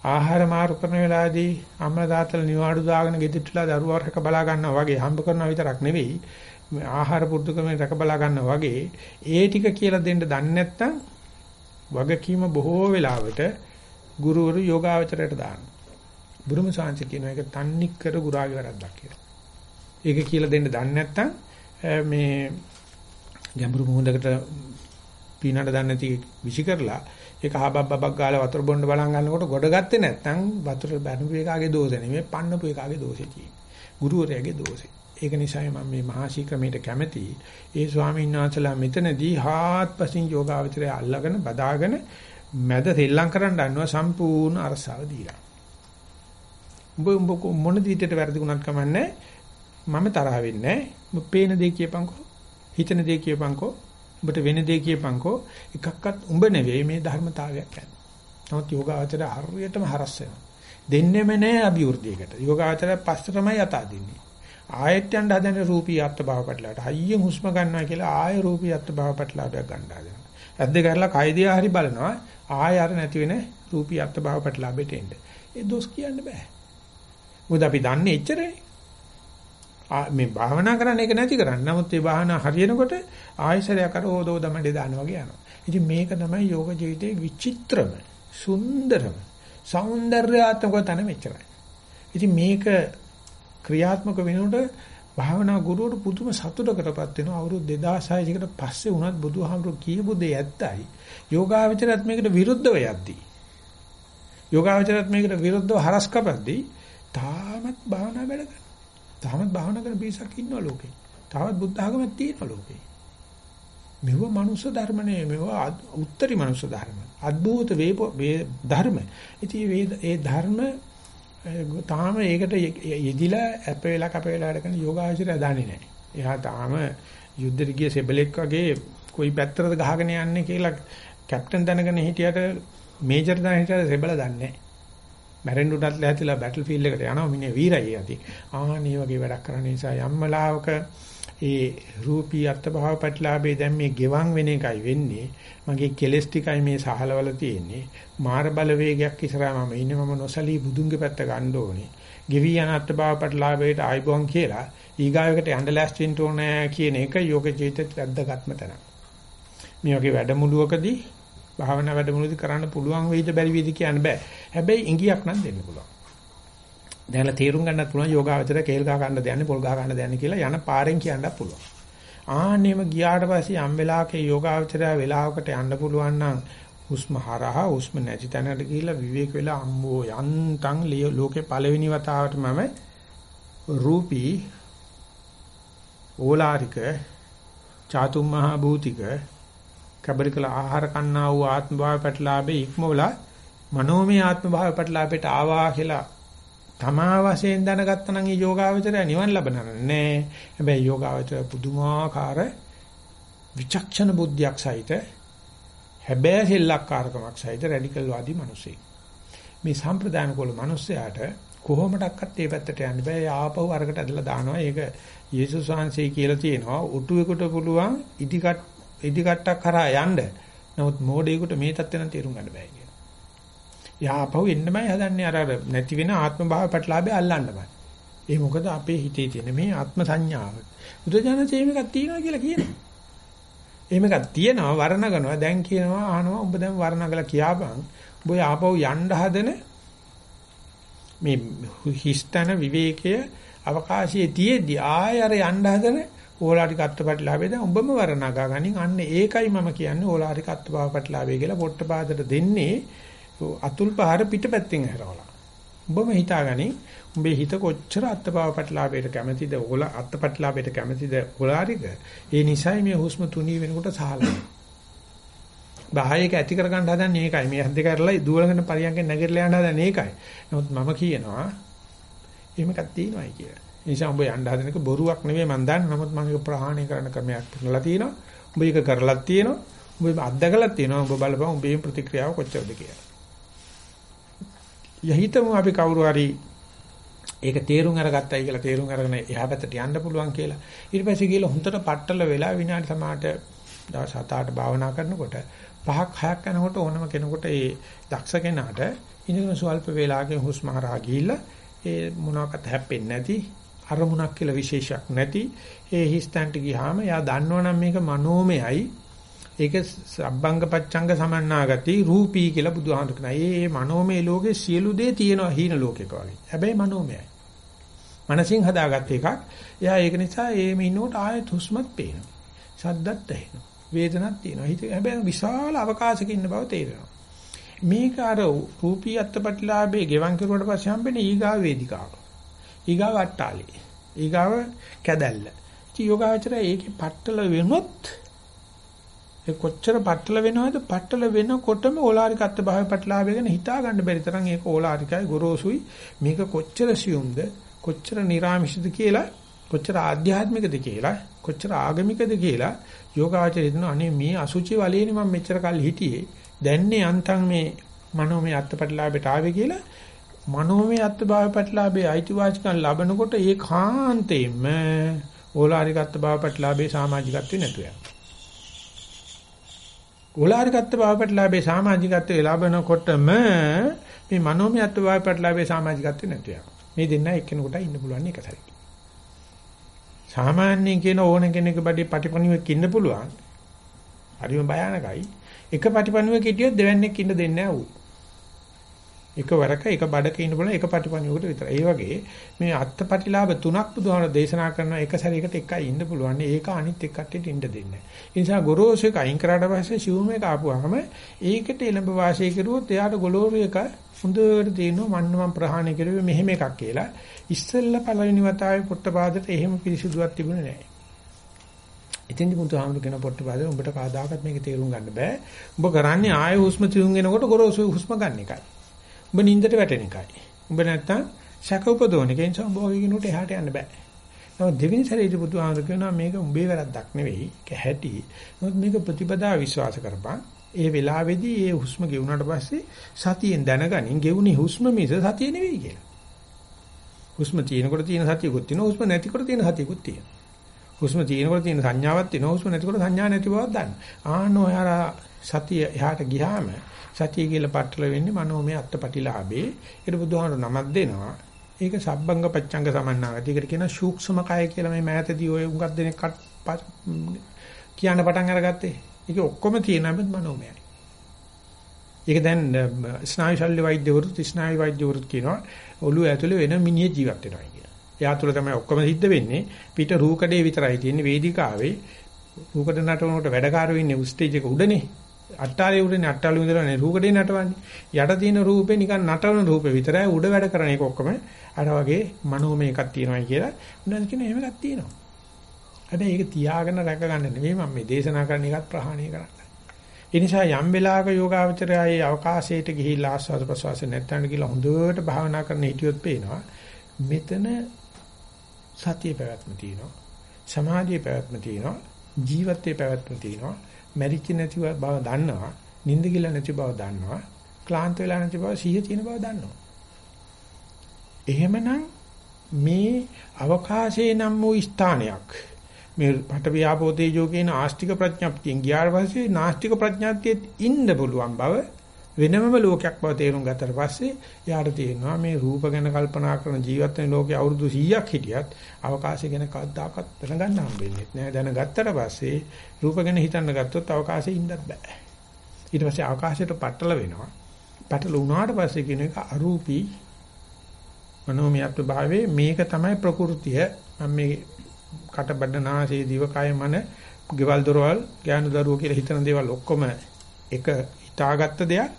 ආහාර මාරු කරන වෙලාවේදී අම්මලා දාතල නිවාඩු දාගෙන ගෙදිටලා දරුවා රැක බලා ගන්නවා වගේ හම්බ කරනවා විතරක් නෙවෙයි ආහාර පුරුදු කරන රැක බලා ගන්නවා වගේ ඒ ටික කියලා දෙන්න දන්නේ නැත්නම් වගකීම බොහෝ වෙලාවට ගුරුවරු යෝගාවචරයට දානවා. බුරුම සාංශ කියන එක තන්නික් කර ගුරාගේ වැරද්දක් කියලා. ඒක කියලා දෙන්න දන්නේ නැත්නම් මේ ගැඹුරු මොහොතකට පීනට දන්නේ නැති විසි කරලා ඒක ආබබ්බක් ගාලා වතුර බොන්න බලන් ගන්නකොට ගොඩ ගත්තේ නැත්නම් වතුර බැනුපු එකාගේ දෝෂය නෙමෙයි පන්නපු එකාගේ දෝෂය තියෙන්නේ. ගුරුවරයාගේ දෝෂය. ඒක නිසා මම මේ මහා ක්‍රමයට කැමති. ඒ ස්වාමීන් වහන්සේලා මෙතනදී හාත්පසින් යෝගාවචරය අල්ලගෙන බදාගෙන මැද තෙල්ලම් කරන්න ගන්නවා සම්පූර්ණ අරසාව දීලා. උඹ උඹ මොන දිටට වැරදිුණත් කමන්නේ මම තරහ වෙන්නේ නැහැ. පේන දේ කියපන්කෝ. හිතන දේ කියපන්කෝ. උඹට වෙන දේ කියපන්කෝ. එකක්වත් උඹ නෙවෙයි මේ ධර්මතාවයක් කියන්නේ. නමුත් යෝගාචරය හරියටම හරස් වෙනවා. දෙන්නෙම නෑ අභිවෘද්ධියකට. යෝගාචරය පස්සටමයි යතා දෙන්නේ. ආයෙත් යන්න හදන රූපී අත්භව පැටලට හයියෙන් හුස්ම ගන්නවා කියලා ආය රූපී අත්භව පැටලයක් ගන්න හදනවා. ඇද්ද කරලා කයිදියා හරි බලනවා ආය අර නැති වෙන රූපී අත්භව පැටලෙට එන්න. ඒ දොස් කියන්න බෑ. මොකද අපි දන්නේ එච්චරනේ. මේ භාවනා කරන්න ඒක නැති කරන්නේ. නමුත් මේ භාවනා හරියනකොට ආයසරයක් අර ඕදෝ දමඩේ දාන වගේ යනවා. ඉතින් මේක තමයි යෝග ජීවිතයේ විචිත්‍රම, සුන්දරම, సౌందర్యාත්මක තන මෙච්චරයි. ඉතින් මේක ක්‍රියාත්මක වෙනකොට භාවනා ගුරුවරු පුදුම සතුටකටපත් වෙනවා අවුරුදු 2600 කට පස්සේ වුණත් බුදුහාමුදුරු කියපු දේ ඇත්තයි. යෝගාවචරයත් මේකට විරුද්ධව යද්දී යෝගාවචරත් මේකට විරුද්ධව හරස් කපද්දී තාමත් භාවනා වැඩ කරනවා. තාමත් භාවනා කරන පිරිසක් ඉන්නවා ලෝකේ. තාමත් බුද්ධ ආගමක් තියෙනවා ලෝකේ. මෙව මනුෂ්‍ය ධර්ම නෙවෙයි මෙව උත්තරී මනුෂ්‍ය ධර්ම අද්භූත වේ ධර්ම ඉතින් ඒ ධර්ම තාම ඒකට යෙදිලා අප වෙලා කප වෙලා වැඩ කරන යෝගාචරය දන්නේ නැහැ. එයා තාම යුද්ධෙට ගිය සෙබලෙක් වගේ කොයි පැත්තටද ගහගෙන යන්නේ කියලා කැප්ටන් දැනගෙන හිටියට මේජර් දැනගෙන හිටියට සෙබල දන්නේ නැහැ. මැරෙන්න උඩත් ලැහැතිලා බැටල් ෆීල්ඩ් එකට යනවා මිනිහ වීරයි යති. ආහනේ වගේ වැඩක් කරන නිසා යම්මලාවක ඒ රූපී අත්භව පැටලාභේ දැන් මේ ගෙවන් වෙන එකයි වෙන්නේ. මගේ කෙලස් ටිකයි මේ සහලවල තියෙන්නේ. මාර බලවේගයක් ඉස්සරහා මම ඉන්නේ මම නොසලී බුදුන්ගේ පැත්ත ගන්න ඕනේ. ගෙවි යන අත්භව පැටලාභයට ආයිබෝන් කියලා ඊගායකට යන්න ලෑස්ති වෙන්න ඕනේ කියන එක යෝග ජීවිතේට වැද්දගත්ම තැන. මේ වගේ වැඩමුළුවකදී භාවනා වැඩමුළුවේදී කරන්න පුළුවන් වෙයිද බැරි වෙයිද කියන්න බෑ. හැබැයි ඉඟියක් නම් දෙන්න පුළුවන්. දැන්ලා තේරුම් ගන්නත් පුළුවන් යෝගාවචර කේල් ගහ ගන්න දෙන්නේ පොල් ගහ ගන්න දෙන්නේ කියලා යන පාරෙන් කියන්නත් පුළුවන්. ආන්නේම ගියාට පස්සේ යම් වෙලාවක යෝගාවචරය වෙලාවකට යන්න පුළුවන් නම් හුස්ම හරහා හුස්ම නැති තැනකට ගිහිල්ලා විවේක වෙලා අම්මෝ යන්තම් ලෝකේ පළවෙනි වතාවට මම රූපී ඕලාරික චාතුම් මහා භූතික කබරිකල ආහාර කන්නා වූ ආත්ම භාව පැටලාභේ ඉක්මවලා මනෝමය ආත්ම භාව පැටලාභයට ආවා කියලා තමා වශයෙන් දැනගත්තා නම් ඒ යෝගාවචරය නිවන් ලබනන නෑ. හැබැයි යෝගාවචරය පුදුමාකාර විචක්ෂණ බුද්ධියක් සහිත හැබැයි සෙල්ලක්කාරකමක් සහිත රැඩිකල් වාදී මිනිසෙක්. මේ සම්ප්‍රදාන කුල මිනිස්සයාට කොහොමඩක්වත් ඒ පැත්තට යන්න බෑ. ආපහු අරකට ඇදලා දානවා. ඒක යේසුස් වහන්සේ කියලා තියෙනවා. උටුවෙකුට පුළුවන් ඉදිකට ඉදිකට්ටක් කරා යන්න. නමුත් මෝඩයෙකුට මේ தත්ත්ව නම් තේරුම් ගන්න බෑ. යාපහුව එන්නමයි හදන්නේ අර නැති වෙන ආත්ම භාව පැටලාභය අල්ලන්න බෑ. ඒ මොකද අපේ හිතේ තියෙන මේ ආත්ම සංඥාව. බුදුජානකේ මේකක් තියෙනවා කියලා කියනවා. එහෙම එකක් තියෙනවා වර්ණගනවා දැන් කියනවා අහනවා ඔබ දැන් වර්ණගලා කියාපන්. ඔබ ආපහු යන්න හදන මේ හිස්තන විවේකයේ අවකාශයේ තියේදී ආය අර යන්න හදන ඕලාරික අත්පත්ලාභය දැන් ඔබම වර්ණගා ගනින් අන්න ඒකයි මම කියන්නේ ඕලාරික අත්පාපත්ලාභය කියලා පොට්ටපාදට දෙන්නේ අතුල් පහර පිටපැත්තෙන් හැරවලා. ඔබම හිතාගනි උඹේ හිත කොච්චර අත්පාපත්ලාභයට කැමතිද ඕල අත්පත්ලාභයට කැමතිද ඕලාරික. ඒ නිසයි මේ හුස්ම තුනී වෙනකොට සහලයි. බාහයක ඇති කරගන්න හදන්නේ ඒකයි. මේ හද දෙක කරලා දුවලගෙන පරියන්කෙන් නැගිටලා යන්න හදන්නේ ඒකයි. නමුත් මම කියනවා එහෙම එකක් තියෙනවායි කියලා. ඒ නිසා උඹ යන්න හදන එක බොරුවක් නෙවෙයි මම දන්නවා. නමුත් මම ඒක ප්‍රහාණය කරන ක්‍රමයක් පෙන්නලා තියෙනවා. උඹ ඒක කරලා තියෙනවා. උඹ අත්දකලා තියෙනවා. උඹ බලපන් උඹේ ප්‍රතික්‍රියාව කොච්චරද කියලා. යහිතම අපි කවුරු හරි ඒක තේරුම් අරගත්තයි කියලා තේරුම් අරගෙන එහා පැත්තට යන්න පුළුවන් කියලා. ඊට පස්සේ ගිහලා හොඳට පట్టල වෙලා විනාඩි සමාට දවස් 7-8 භාවනා කරනකොට පහක් හයක් යනකොට ඕනම කෙනෙකුට ඒ දක්ෂ කෙනාට ඉඳගෙන සුවල්ප වේලාවකින් හුස්ම හරහා ගිහිල්ලා ඒ මොනවාකට හැප්පෙන්නේ නැති අරමුණක් කියලා විශේෂයක් නැති ඒ හිස්තන්ට ගියාම එයා දන්නවනම් මේක මනෝමයයි ඒක සබ්බංග පච්ඡංග සමන්නාගති රූපී කියලා බුදුහාමුදුරු කියනවා. ඒ මනෝමය ලෝකේ සියලු දේ තියෙනවා හීන ලෝකෙක වගේ. හැබැයි මනෝමයයි. මනසින් හදාගත්ත එකක්. එයා ඒක නිසා ඒ මිනිනෝට ආයෙත් හුස්මත් පේනවා. ශබ්දත් ඇහෙනවා. වේදනක් තියෙනවා. හිත හැබැයි විශාල අවකාශයක ඉන්න බව තේරෙනවා. මේක අර රූපී අත්පත්ලාභේ ගෙවන් කරුවට පස්සේ හම්බෙන්නේ ඊගාව වේදිකාව. ඊගාව අට්ටාලේ. ඊගාව කැදැල්ල. ඉතින් යෝගාචරය ඒකේ පట్టල වෙනොත් ඒ කොච්චර පටල වෙනවද? පටල වෙනකොටම ඕලාරිකත්ව භාවය පටලාවගෙන හිතා ගන්න බැරි තරම් ඒක ඕලාරිකයි ගොරෝසුයි. මේක කොච්චර සියුම්ද? කොච්චර නිර්ආමිෂද කියලා කොච්චර ආධ්‍යාත්මිකද කියලා කොච්චර ආගමිකද කියලා යෝගාචරය දෙන අනේ මේ අසුචි වලේනේ මම මෙච්චර කල් හිටියේ. දැන්නේ අන්තම් මේ මනෝමය අත්පටලාවට ආවේ කියලා. මනෝමය අත්භාව ප්‍රතිලාභයේ අයිතිවාසිකම් ලබනකොට ඒ කාන්තේම ඕලාරිකත්ව භාව ප්‍රතිලාභයේ සමාජිකත්වේ නැතු වෙනවා. ඕලාරිකත්ව භාව පැටලාභේ සමාජිකත්වේ ලබනකොටම මේ මනෝමය අත්භාව පැටලාභේ සමාජිකත්වේ නැතු යනවා. මේ දෙන්න එක්කෙනෙකුට ඉන්න පුළුවන් එක සැරේ. සාමාන්‍යයෙන් කියන ඕන කෙනෙක් බඩේ පටිපණුවෙක් ඉන්න පුළුවන්. හරිම භයානකයි. එක පටිපණුවෙක් හිටියොත් දෙවන්නේක් ඉන්න දෙන්නේ නැහැ ඌ. එකවරක එක බඩක ඉන්න බල එක පටිපණියකට විතරයි. ඒ වගේ මේ අත්පටිලාභ තුනක් බුදුහාම දේශනා කරන එක සැරයකට එකයි ඉන්න පුළුවන්. ඒක අනිත් එක් කට්ටියට ඉන්න දෙන්නේ නැහැ. ඒ නිසා ගොරෝසු එක අයින් කරාට පස්සේ සිවුම එක ආපුවාම ඒකට එළඹ වාසය කරුවොත් එයාට ගොලෝරු එක හොඳට තේරෙනවා මන්න මම ප්‍රහාණය කරුවේ මෙහෙම එකක් කියලා. ඉස්සෙල්ලා පළවෙනි වතාවේ පොට්ටපාදට එහෙම පිරිසිදුවක් තිබුණේ නැහැ. ඉතින්දි මුතුහාමුදුර කියන පොට්ටපාදේ උඹට කවදාකවත් මේක තේරුම් ගන්න බෑ. උඹ කරන්නේ ආයෙ හුස්ම තියුම් වෙනකොට ගොරෝසු හුස්ම ගන්න එකයි. උඹ නින්දට වැටෙන එකයි. උඹ නැත්තම් සැක උපදවන එකෙන් සම භෝගී කෙනෙකුට එහාට යන්න බෑ. නමුත් දෙවෙනි සැරේදී බුදුහාමර කියනවා මේක උඹේ වැරද්දක් නෙවෙයි. ඒක හැටි. නමුත් මේක ප්‍රතිපදා විශ්වාස කරපන්. ඒ වෙලාවේදී ඒ හුස්ම ගෙවුනට පස්සේ සතියෙන් දැනගනින් ගෙවුනේ හුස්ම මිස සතිය නෙවෙයි කියලා. හුස්ම තියෙනකොට තියෙන සතියකුත් තියෙනවා. හුස්ම නැතිකොට තියෙන සතියකුත් තියෙනවා. හුස්ම තියෙනකොට තියෙන සංඥාවක් තියෙනවා. හුස්ම නැතිකොට සංඥා නැති බවක් දන්න. ආන්න ඔය අර සතිය එහාට ගියාම සතිය කියලා පట్టල වෙන්නේ මනෝමය අත්පටිලාභේ. ඒක බුදුහාමර නමක් දෙනවා. ඒක සබ්බංග පච්චංග සමන්නාගති. ඒකට කියන සූක්ෂම කය කියලා මේ මෑතදී ඔය උඟක් දෙනෙක් කියන්න පටන් අරගත්තේ. ඒක ඔක්කොම තියෙනම මනෝමයයි. ඒක දැන් ස්නායු ශල්‍ය වෛද්‍යවරුත් ස්නායු වෛද්‍යවරුත් කියනවා ඔළුව ඇතුලේ වෙන මිනිහ ජීවත් වෙනවා කියලා. එයා තුල තමයි ඔක්කොම සිද්ධ වෙන්නේ. පිට රූකඩේ විතරයි තියෙන්නේ වේදිකාවේ. රූකඩ නටනකොට වැඩකාරයෝ ඉන්නේ ස්ටේජ් එක උඩනේ. අට්ටාලේ උඩනේ අට්ටාලේ ඉඳලානේ රූකඩේ නටවන්නේ. යට තියෙන රූපේ නිකන් නටවන රූපේ විතරයි උඩ වැඩ කරන එක ඔක්කොම අර වගේ මනෝමය එකක් තියෙනවා කියලා උනන් කියන එහෙම එකක් තියෙනවා. හැබැයි ඒක තියාගෙන රැක ගන්න නෙවෙයි මම මේ දේශනා කරන එකත් ප්‍රහාණය කරන්නේ. ඒ නිසා යම් වෙලාවක යෝගාවචරයයි අවකාශයට ගිහිල්ලා ආස්වාද ප්‍රසවාස නැත්තන් කියලා හොඳට භාවනා කරන්න හිටියොත් පේනවා මෙතන සතිය පැවැත්ම තියෙනවා. සමාධිය පැවැත්ම තියෙනවා. ජීවිතයේ පැවැත්ම තියෙනවා. මැරිච්ච නැති බව දන්නවා. නිින්ද කියලා නැති බව දන්නවා. ක්ලාන්ත වෙලා නැති බව සිහිය තියෙන බව දන්නවා. එහෙමනම් මේ අවකාශයේ නම් වූ ස්ථානයක් මේ පට ව්‍යාපෝ තේජෝ කියන ආස්තික ප්‍රඥප්තියෙන් ගියාට පස්සේ නාස්තික ප්‍රඥාත්තියෙත් ඉන්න පුළුවන් බව වෙනම ලෝකයක් බව තේරුම් ගත්තට පස්සේ යාට තියෙනවා මේ රූප ගැන කල්පනා කරන ජීවත් වෙන ලෝකේ අවුරුදු 100ක් හිටියත් අවකාශය ගැන කවදාකවත් දැනගන්න හම්බෙන්නේ නැහැ. දැනගත්තට පස්සේ රූප ගැන හිතන්න ගත්තොත් අවකාශයේ ඉන්නත් බෑ. ඊට පස්සේ අවකාශයට පටල වෙනවා. පටල වුණාට පස්සේ කියන එක අරූපී මනෝමයත්ව භාවයේ මේක තමයි ප්‍රകൃතිය. මම මේ කටබඩ නාසයේ දිව කය මන ගෙවල් දොරවල් ඥාන දරුවෝ කියලා හිතන දේවල් ඔක්කොම එක හිතාගත්ත දෙයක්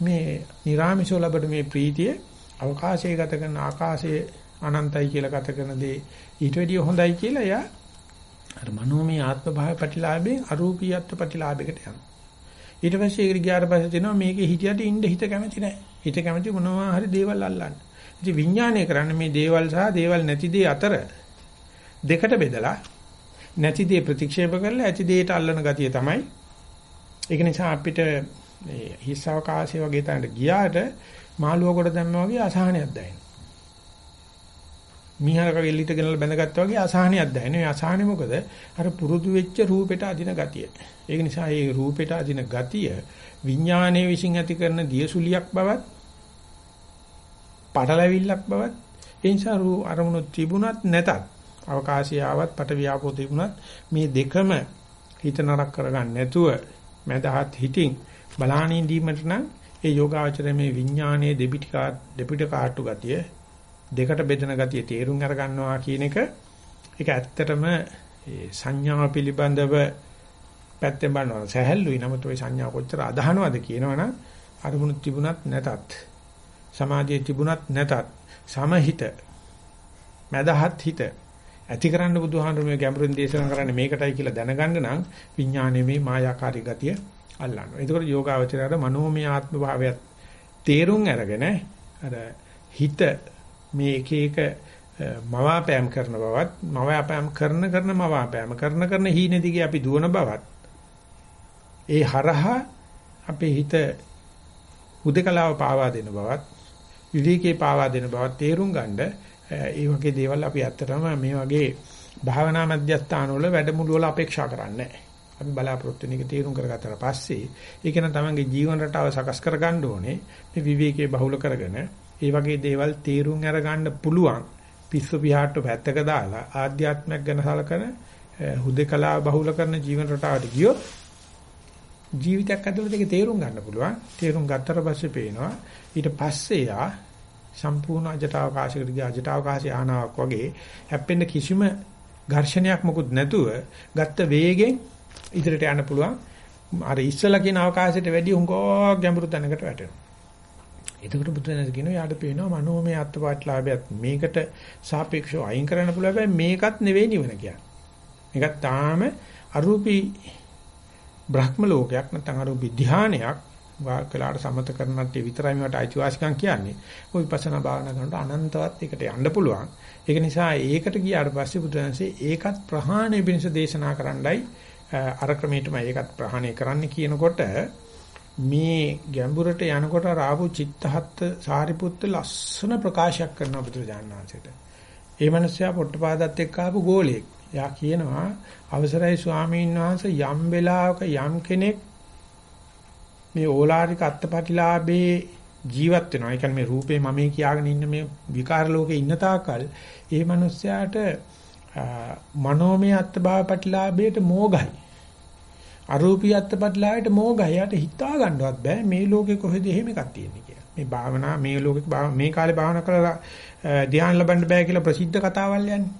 මේ නිර්ාමිෂව ලැබෙන මේ ප්‍රීතිය අවකාශයේ ගත කරන ආකාශයේ අනන්තයි කියලා ගත කරන දේ ඊට වැඩිය හොඳයි කියලා එයා අර මනෝමය ආත්ම භාව ප්‍රතිලාභයෙන් අරූපීයත්ව ප්‍රතිලාභයකට යනවා. ඊට පස්සේ ඒක ගියාට පස්සේ තේනවා මේකේ හිටියට ඉන්න හිත කැමති නැහැ. හිත කැමති මොනවා හරි දේවල් අල්ලන්න. ඉතින් විඥානය කරන්නේ මේ දේවල් සහ දේවල් නැති දේ අතර දෙකට බෙදලා නැති දේ ප්‍රතික්ෂේප කරලා ඇති දේට අල්ලන ගතිය තමයි. ඒක නිසා අපිට මේ හිස් අවකාශය වගේ තැනට ගියාට මාළුව කොට දැම්මා වගේ අසහනයක් දැනෙනවා. මීහරක එල්ලිට ගෙනල්ලා බැඳගත්තා වගේ අසහනයක් දැනෙනවා. මේ අසහනෙ මොකද? අර පුරුදු වෙච්ච රූපෙට අදින ගතිය. ඒක නිසා මේ රූපෙට අදින ගතිය විඥානයේ විසින් ඇති කරන දියසුලියක් බවත් පටලැවිල්ලක් බවත් ඒ නිසා රූ අරමුණු තිබුණත් නැතත් අවකාශය ආවත් පට වියාපෝ තිබුණත් මේ දෙකම හිත නරක කරගන්න නැතුව මදහත් හිතින් බලාහනින් දීමට නම් ඒ යෝගාචරයේ මේ විඥානයේ දෙපිටි දෙපිට කාටු ගතිය දෙකට බෙදෙන ගතිය තේරුම් අර ගන්නවා කියන එක ඒක ඇත්තටම සංඥා පිළිබඳව පැත්තෙන් බලනවා. සැහැල්ලුයි. නමුත් ওই සංඥා කොච්චර අදහනවද කියනවනම් අරමුණු තිබුණත් නැතත් සමාධිය තිබුණත් නැතත් සමහිත මදහත් හිත ඇති කරන්න බුදුහාමුදුරුවෝ ගැඹුරින් දේශනා කරන්නේ මේකටයි කියලා දැනගන්න නම් විඥානයේ මේ මායාකාරී ගතිය අල්ලන්න. ඒකෝට යෝගාවචරයට මනෝමය ආත්ම භාවයත් තේරුම් අරගෙන අර හිත මේ එක එක මවාපෑම් කරන බවත් මවාපෑම් කරන කරන මවාපෑම් කරන කරන හීන දිගේ අපි දුවන බවත් ඒ හරහා අපේ හිත හුදකලාව පාවා දෙන බවත් විවේකේ පාවා දෙන බවත් තේරුම් ගන්න ඒ වගේ දේවල් අපි ඇත්තටම මේ වගේ භාවනා මධ්‍යස්ථාන වල වැඩමුළු වල අපේක්ෂා කරන්නේ නැහැ. අපි බලාපොරොත්තු වෙන එක තීරුම් කරගත්තට පස්සේ ඒක නම් තමන්ගේ ජීවන රටාව සකස් කරගන්න ඕනේ. මේ විවේකයේ බහුල කරගෙන ඒ වගේ දේවල් තීරුම් අරගන්න පුළුවන්. පිස්සු පිහාට්ට පැත්තක දාලා ආධ්‍යාත්මයක් ගැන සලකන හුදේකලා බහුල කරන ජීවන රටාවට ගියොත් ජීවිතයක් ඇතුළත ඒක තේරුම් ගන්න පුළුවන්. තේරුම් ගත්තට පස්සේ පේනවා ඊට පස්සේ යා සම්පූර්ණ අජටාවකාශයකට ගිය. අජටාවකාශය ආනාවක් වගේ හැප්පෙන්න කිසිම ඝර්ෂණයක් මොකුත් නැතුව ගත්ත වේගෙන් ඉදිරියට යන්න පුළුවන්. අර ඉස්සලා කියන අවකාශයට වැඩිය හුඟක් ගැඹුරු තැනකට වැටෙනවා. එතකොට බුදුදහම කියනවා යාට පේනවා මනෝමය අත්පාටලාභයත් මේකට සාපේක්ෂව අයින් කරන්න පුළුවන් හැබැයි මේකත් නෙවෙයි නිවන කියන්නේ. මේකත් තාම අරූපී බ්‍රහ්ම ලෝකයක් නැත්නම් අරූපී ධානයක් වාක්කලාට සමත කරනත් විතරයි මේවට අයිතිවාසිකම් කියන්නේ. ඔය විපස්සනා භාවනා කරනකොට අනන්තවත් එකට යන්න පුළුවන්. ඒක නිසා ඒකට ගියාට පස්සේ බුදුන්සේ ඒකත් ප්‍රහාණය පිණිස දේශනා කරන්නයි අර ක්‍රමයටම ඒකත් ප්‍රහාණය කරන්න කියනකොට මේ ගැඹුරට යනකොට රාහු චිත්තහත් සාරිපුත්ත ලස්සන ප්‍රකාශයක් කරන බුදුරජාණන් වහන්සේට. ඒ මනුස්සයා පොට්ටපාදත් එක්ක ආපු ගෝලෙක්. යා කියනවා අවසරයි ස්වාමීන් වහන්සේ යම් වෙලාවක යම් කෙනෙක් මේ ඕලාරික අත්පටිලාභේ ජීවත් වෙනවා. ඒ කියන්නේ මේ රූපේ මමේ කියාගෙන ඉන්න මේ විකාර ලෝකේ ඉන්න තාකල් ඒ මනුස්සයාට මනෝමය අත්භාව ප්‍රතිලාභයට මෝගයි. අරූපී අත්පත්ලායට මෝගහයට හිතා ගන්නවත් බෑ මේ ලෝකේ කොහෙද එහෙම එකක් තියෙන්නේ කියලා. මේ භාවනා මේ ලෝකේ මේ කාලේ භාවනා කරලා ධ්‍යාන ලබන්න බෑ කියලා ප්‍රසිද්ධ කතාවල් යන්නේ.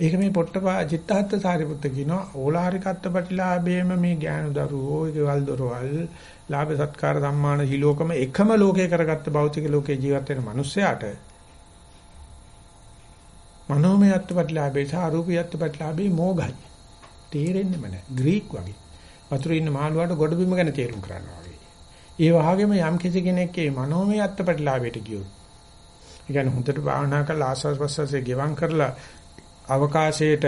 ඒක මේ පොට්ටපා චිත්තහත් සාරිපුත්ත කියනවා ඕලාරික අත්පත්ලාභයේම මේ ඥාන දරුවෝ ඒකවල දොරවල් ලාභ සත්කාර සම්මාන හිලෝකම එකම ලෝකේ කරගත්ත භෞතික ලෝකේ ජීවත් වෙන මිනිස්සයාට මනෝමය අත්පත්ලාභේ සහ අරූපී අත්පත්ලාභේ මෝගයි. තේරෙන්නේම නැහැ. ග්‍රීක් වගේ. වතුරේ ඉන්න මාළුවාට ගොඩබිම ගැන තේරුම් කරනවා වගේ. ඒ වගේම යම් කිසි කෙනෙක්ගේ මනෝමය අත්පත්ලාභයට ගියොත්. ඒ කියන්නේ හොඳට භාවනා කරලා ආස්වාද ප්‍රසවාසයේ ගෙවම් කරලා අවකාශයට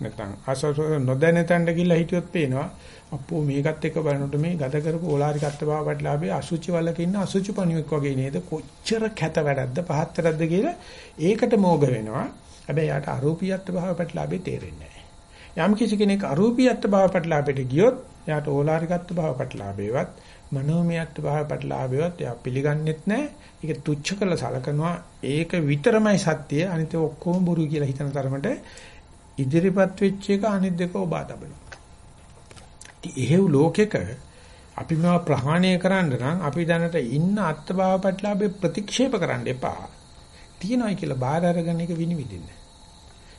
නැත්නම් ආස්වාද නොදැන තැනට ගිහිල්ලා හිටියොත් පේනවා අපෝ මේකත් එක්ක බලනකොට මේ ගත කරපු ඕලාරික අත්භාවපටලාභයේ අසුචි වලක ඉන්න අසුචි පණුවෙක් වගේ නේද කොච්චර කැත වැඩක්ද පහත්තරක්ද කියලා ඒකට මෝග වෙනවා හැබැයි යාට අරූපීයත් භාවපටලාභේ තේරෙන්නේ නැහැ යම් කිසි කෙනෙක් අරූපීයත් භාවපටලාභයට ගියොත් යාට ඕලාරිකත් භාවපටලාභේවත් මනෝමය අත්භාව ප්‍රතිලාභයවත් එයා පිළිගන්නෙත් නැහැ. ඒක තුච්ච කරලා සලකනවා. ඒක විතරමයි සත්‍ය. අනිත ඔක්කොම බොරු කියලා හිතන තරමට ඉදිරිපත් වෙච්ච එක අනිත් දෙක ඔබා තබනවා. ඉතින් එහෙව් ලෝකෙක අපි මේවා ප්‍රහාණය කරන්න නම් අපි දැනට ඉන්න අත්භාව ප්‍රතිලාභේ ප්‍රතික්ෂේප කරන්න එපා. තියනයි කියලා බාහිර අරගෙන ඒක විනිවිදින්න.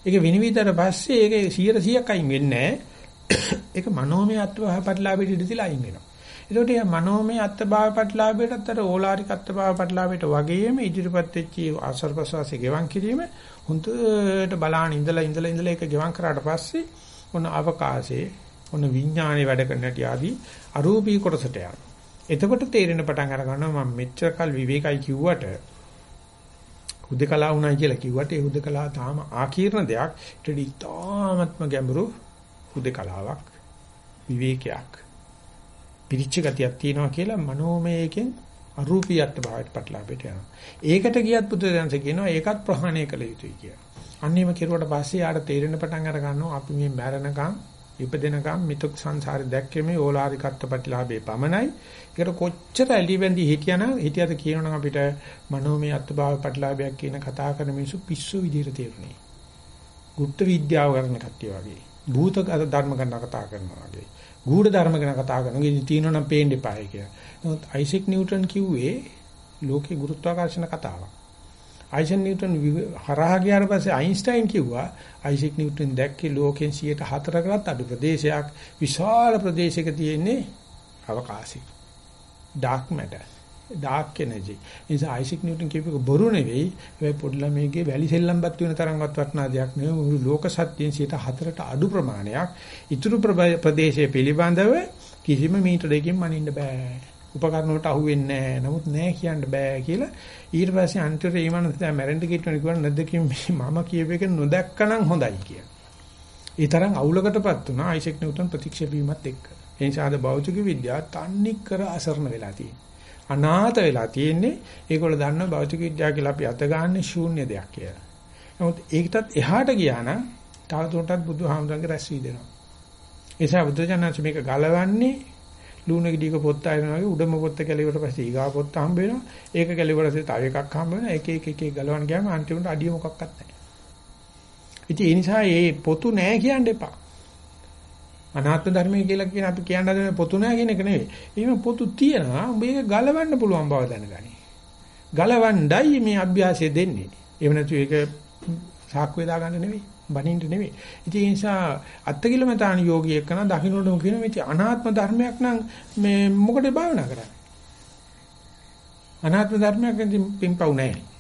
ඒක විනිවිදතර පස්සේ ඒක 100%ක් අයින් වෙන්නේ නැහැ. ඒක මනෝමය අත්භාව ප්‍රතිලාභෙට ඉඳලා අයින් වෙනවා. ඒකට මේ මනෝමය අත්භාව ප්‍රතිලාභයටත් අර ඕලාරික අත්භාව ප්‍රතිලාභයට වගේම ඉදිරිපත් වෙච්ච ආසර්පසවාසයේ ගෙවන් කිරීම හොඳට බලාන ඉඳලා ඉඳලා ඉඳලා ඒක ගෙවන් කරාට පස්සේ ඔන්න අවකාශයේ ඔන්න විඥානේ වැඩ කරන හැටි ආදී අරූපී කොටසට යනවා. එතකොට තේරෙන පටන් අර ගන්නවා මම මෙච්චර කල් විවේකයි කිව්වට හුදකලා වුණයි කියලා කිව්වට ඒ හුදකලා තාම ආකීර්ණ දෙයක්. ඊට ඉතාමත්ම ගැඹුරු හුදකලාවක් විවේකයක්. පිරිච්ච ගතියක් තියෙනවා කියලා මනෝමයයෙන් අරූපීයත් භාවයට පටලවාපෙට යනවා. ඒකට ගියත් බුදුදහමස කියනවා ඒකත් ප්‍රහාණය කළ යුතුයි කියලා. අන්නේම කෙරුවට පස්සේ යාට තේරෙන පටන් අර ගන්නවා අපි මේ මැරෙනකම් ඉපදෙනකම් මිතුක් සංසාරේ දැක්කේ මේ ඕලාරිකත්ව ප්‍රතිලාභේ පමණයි. ඒකට කොච්චර ඇලි බැඳි හිටියනම් හිටියද කියනනම් අපිට මනෝමය අත්භාව ප්‍රතිලාභයක් කියන කතා කරන මිනිස්සු පිස්සු විදිහට තේරුනේ. ගුප්ත විද්‍යාව කරන කට්ටිය වගේ. භූත ධර්ම ගැන කතා කරනවා වගේ. ගූඪ ධර්ම ගැන කතා කරනවා. ඉතින් තියෙනවනම් පේන්න එපායි කියලා. නමුත් අයිසෙක් නිව්ටන් කිව්වේ ලෝකේ ගුරුත්වාකර්ෂණ කතාවක්. අයිසෙක් නිව්ටන් හරහා ගියාට පස්සේ අයින්ස්ටයින් කිව්වා අයිසෙක් නිව්ටන් දැක්කේ ලෝකෙන් 104කටත් අඩු ප්‍රදේශයක් විශාල ප්‍රදේශයක තියෙන්නේ අවකාශය. Dark matter. dark energy. ඒ නිසා අයිසෙක් නිව්ටන් කියපේක බොරු නෙවෙයි. ඒ පොඩි ළමයිගේ වැලි සෙල්ලම්පත් වෙන තරම්වත් වටනා දෙයක් නෙවෙයි. මුළු ලෝක සත්‍යයෙන් 104ට අඩු ප්‍රමාණයක්. ඊතුරු ප්‍රදේශයේ පිළිබඳව කිසිම මීටරයකින් මනින්න බෑ. උපකරණ වලට අහු වෙන්නේ නැහැ. නමුත් නෑ කියන්න බෑ කියලා ඊට පස්සේ අන්තිමට ඒ මනස දැන් මැරෙන්න කිට්ටුවනේ කිව්වා නැද්දකින් මම කියපේක නොදැක්කනම් හොඳයි කියලා. ඒ තරම් අවුලකටපත් වුණා අයිසෙක් නිව්ටන් ප්‍රතික්ෂේප වීමත් එක්ක. ඒ නිසා අද භෞතික විද්‍යාව තන්නේ කර අසරණ වෙලා තියෙනවා. අනාථ වෙලා තියෙන්නේ ඒගොල්ලෝ දන්නවා භෞතික විද්‍යාව කියලා අපි අත ගන්න ශූන්‍ය දෙයක් කියලා. නමුත් ඒකටත් එහාට ගියා නම් තවදුරටත් බුදුහාමුදුරන්ගේ රැස් වී දෙනවා. ඒ නිසා බුදුජානක මේක ගලවන්නේ ලුණු ගෙඩියක පොත්ත ආයනවා වගේ උඩම පොත්ත කැලේවට පස්සේ ඊගා පොත්ත හම්බ වෙනවා. ඒක කැලේවට පස්සේ තව එකක් හම්බ වෙනවා. එක එක එක එක ගලවන්න ගියාම අන්තිමට අඩිය මොකක්වත් නැහැ. ඉතින් ඒ නිසා මේ පොතු නැහැ කියන්න එපා. අනාත්ම ධර්මය කියලා කියන අපි කියන්න හදන පොතු නැහැ කියන එක නෙවෙයි. එහෙම පොතු තියෙනවා. උඹ ඒක ගලවන්න පුළුවන් බව දැනගනි. ගලවණ්ඩයි මේ අභ්‍යාසය දෙන්නේ. එහෙම නැතු ඒක සාක්කුවේ දාගන්න නෙවෙයි. බනින්න නෙවෙයි. ඉතින් ඒ නිසා අත්තිකිලමතාන යෝගී එක්කන දකින්නටම කියන මේ අනාත්ම ධර්මයක් නම් මේ මොකටද භාවනා කරන්නේ? අනාත්ම ධර්මයක් ඉතින් පින්පව් නැහැ.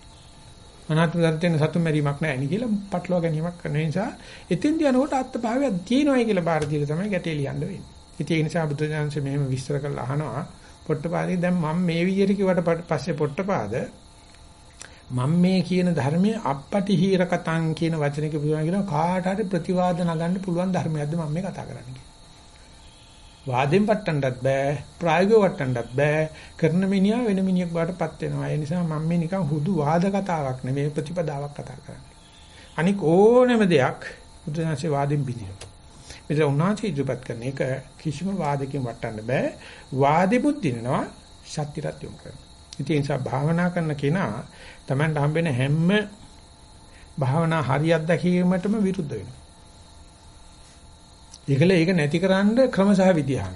අනාත්ම ධර්මයෙන් සතුම් මැරීමක් නැහැ නේ කියලා පටලවා ගැනීමක් කරන නිසා එතෙන්දී යනකොට අත්භාවයක් තියෙනවායි කියලා බාර දීලා තමයි ගැටේ ලියන්න වෙන්නේ. ඉතින් ඒ නිසා බුදුජානක මෙහෙම විස්තර කරලා අහනවා පොට්ටපාදේ දැන් මම මේ විදිහට කිව්වට පස්සේ පොට්ටපාද මම මේ කියන ධර්මයේ අපපටි හීරකතං කියන වචනයක පුදුමයි කියනවා කාට හරි ප්‍රතිවාද නගන්න පුළුවන් ධර්මයක්ද මම මේ කතා කරන්නේ. වාදෙන් වටන්නත් බෑ ප්‍රායෝගිකව වටන්නත් බෑ කරන මිනිහා වෙන මිනිහෙක් බාටපත් වෙනවා. ඒ නිසා මම මේ නිකන් හුදු වාද කතාවක් නෙමෙයි ප්‍රතිපදාවක් කතා කරන්නේ. අනික ඕනෑම දෙයක් බුදුසසුනේ වාදෙන් බිඳිනවා. මෙතන උන්වහන්සේ ඉදිරිපත් කරන එක කිසිම වාදකින් වටන්න බෑ. වාදෙමුත් දිනනවා සත්‍යරත් යොමු කරනවා. ඉතින් ඒ නිසා භාවනා කරන කෙනා Tamanට හම්බෙන හැම භාවනා හරියක් දැකීමටම විරුද්ධ වෙනවා. ඒකල ඒක නැතිකරන්න ක්‍රම සහ විද්‍යාව.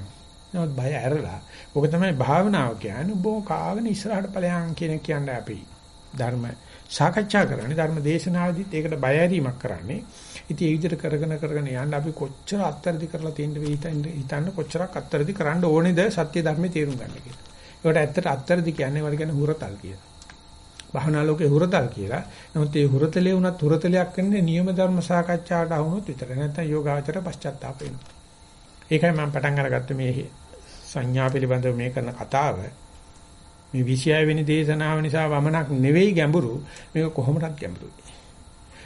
නමුත් බය ඇරලා. ඕක තමයි භාවනාව කියන්නේ. බොහොම කාගෙන ඉස්සරහට ඵලයන් කියන කියන්නේ අපි ධර්ම සාකච්ඡා කරන්නේ ධර්ම දේශනාවදිත් ඒකට බය ඇරීමක් කරන්නේ. ඉතින් ඒ විදිහට කරගෙන කරගෙන යන්න අපි කොච්චර අත්තරදි කරලා තියෙන්න වෙයි හිතන්න කොච්චරක් අත්තරදි කරන්න ඕනේද සත්‍ය ධර්මයේ තේරුම් ගන්න කියලා. ඒකට ඇත්තට අත්තරදි කියන්නේ වල කියන්නේ හුරතල් කියලා. භවනා ලෝකේ හුරතල් කියලා. නමුත් ඒ හුරතලේ වුණත් හුරතලයක් වෙන්නේ නියම ධර්ම සාකච්ඡාවට අහුනොත් විතර. නැත්නම් යෝගාචර පශ්චාත්තාප වෙනවා. ඒකයි මම පටන් අරගත්තේ මේ සංඥා පිළිබඳව මේ කරන කතාව. මේ 26 වෙනි දේශනාව නිසා වමනක් නෙවෙයි ගැඹුරු. මේක කොහොමදත් ගැඹුරුයි.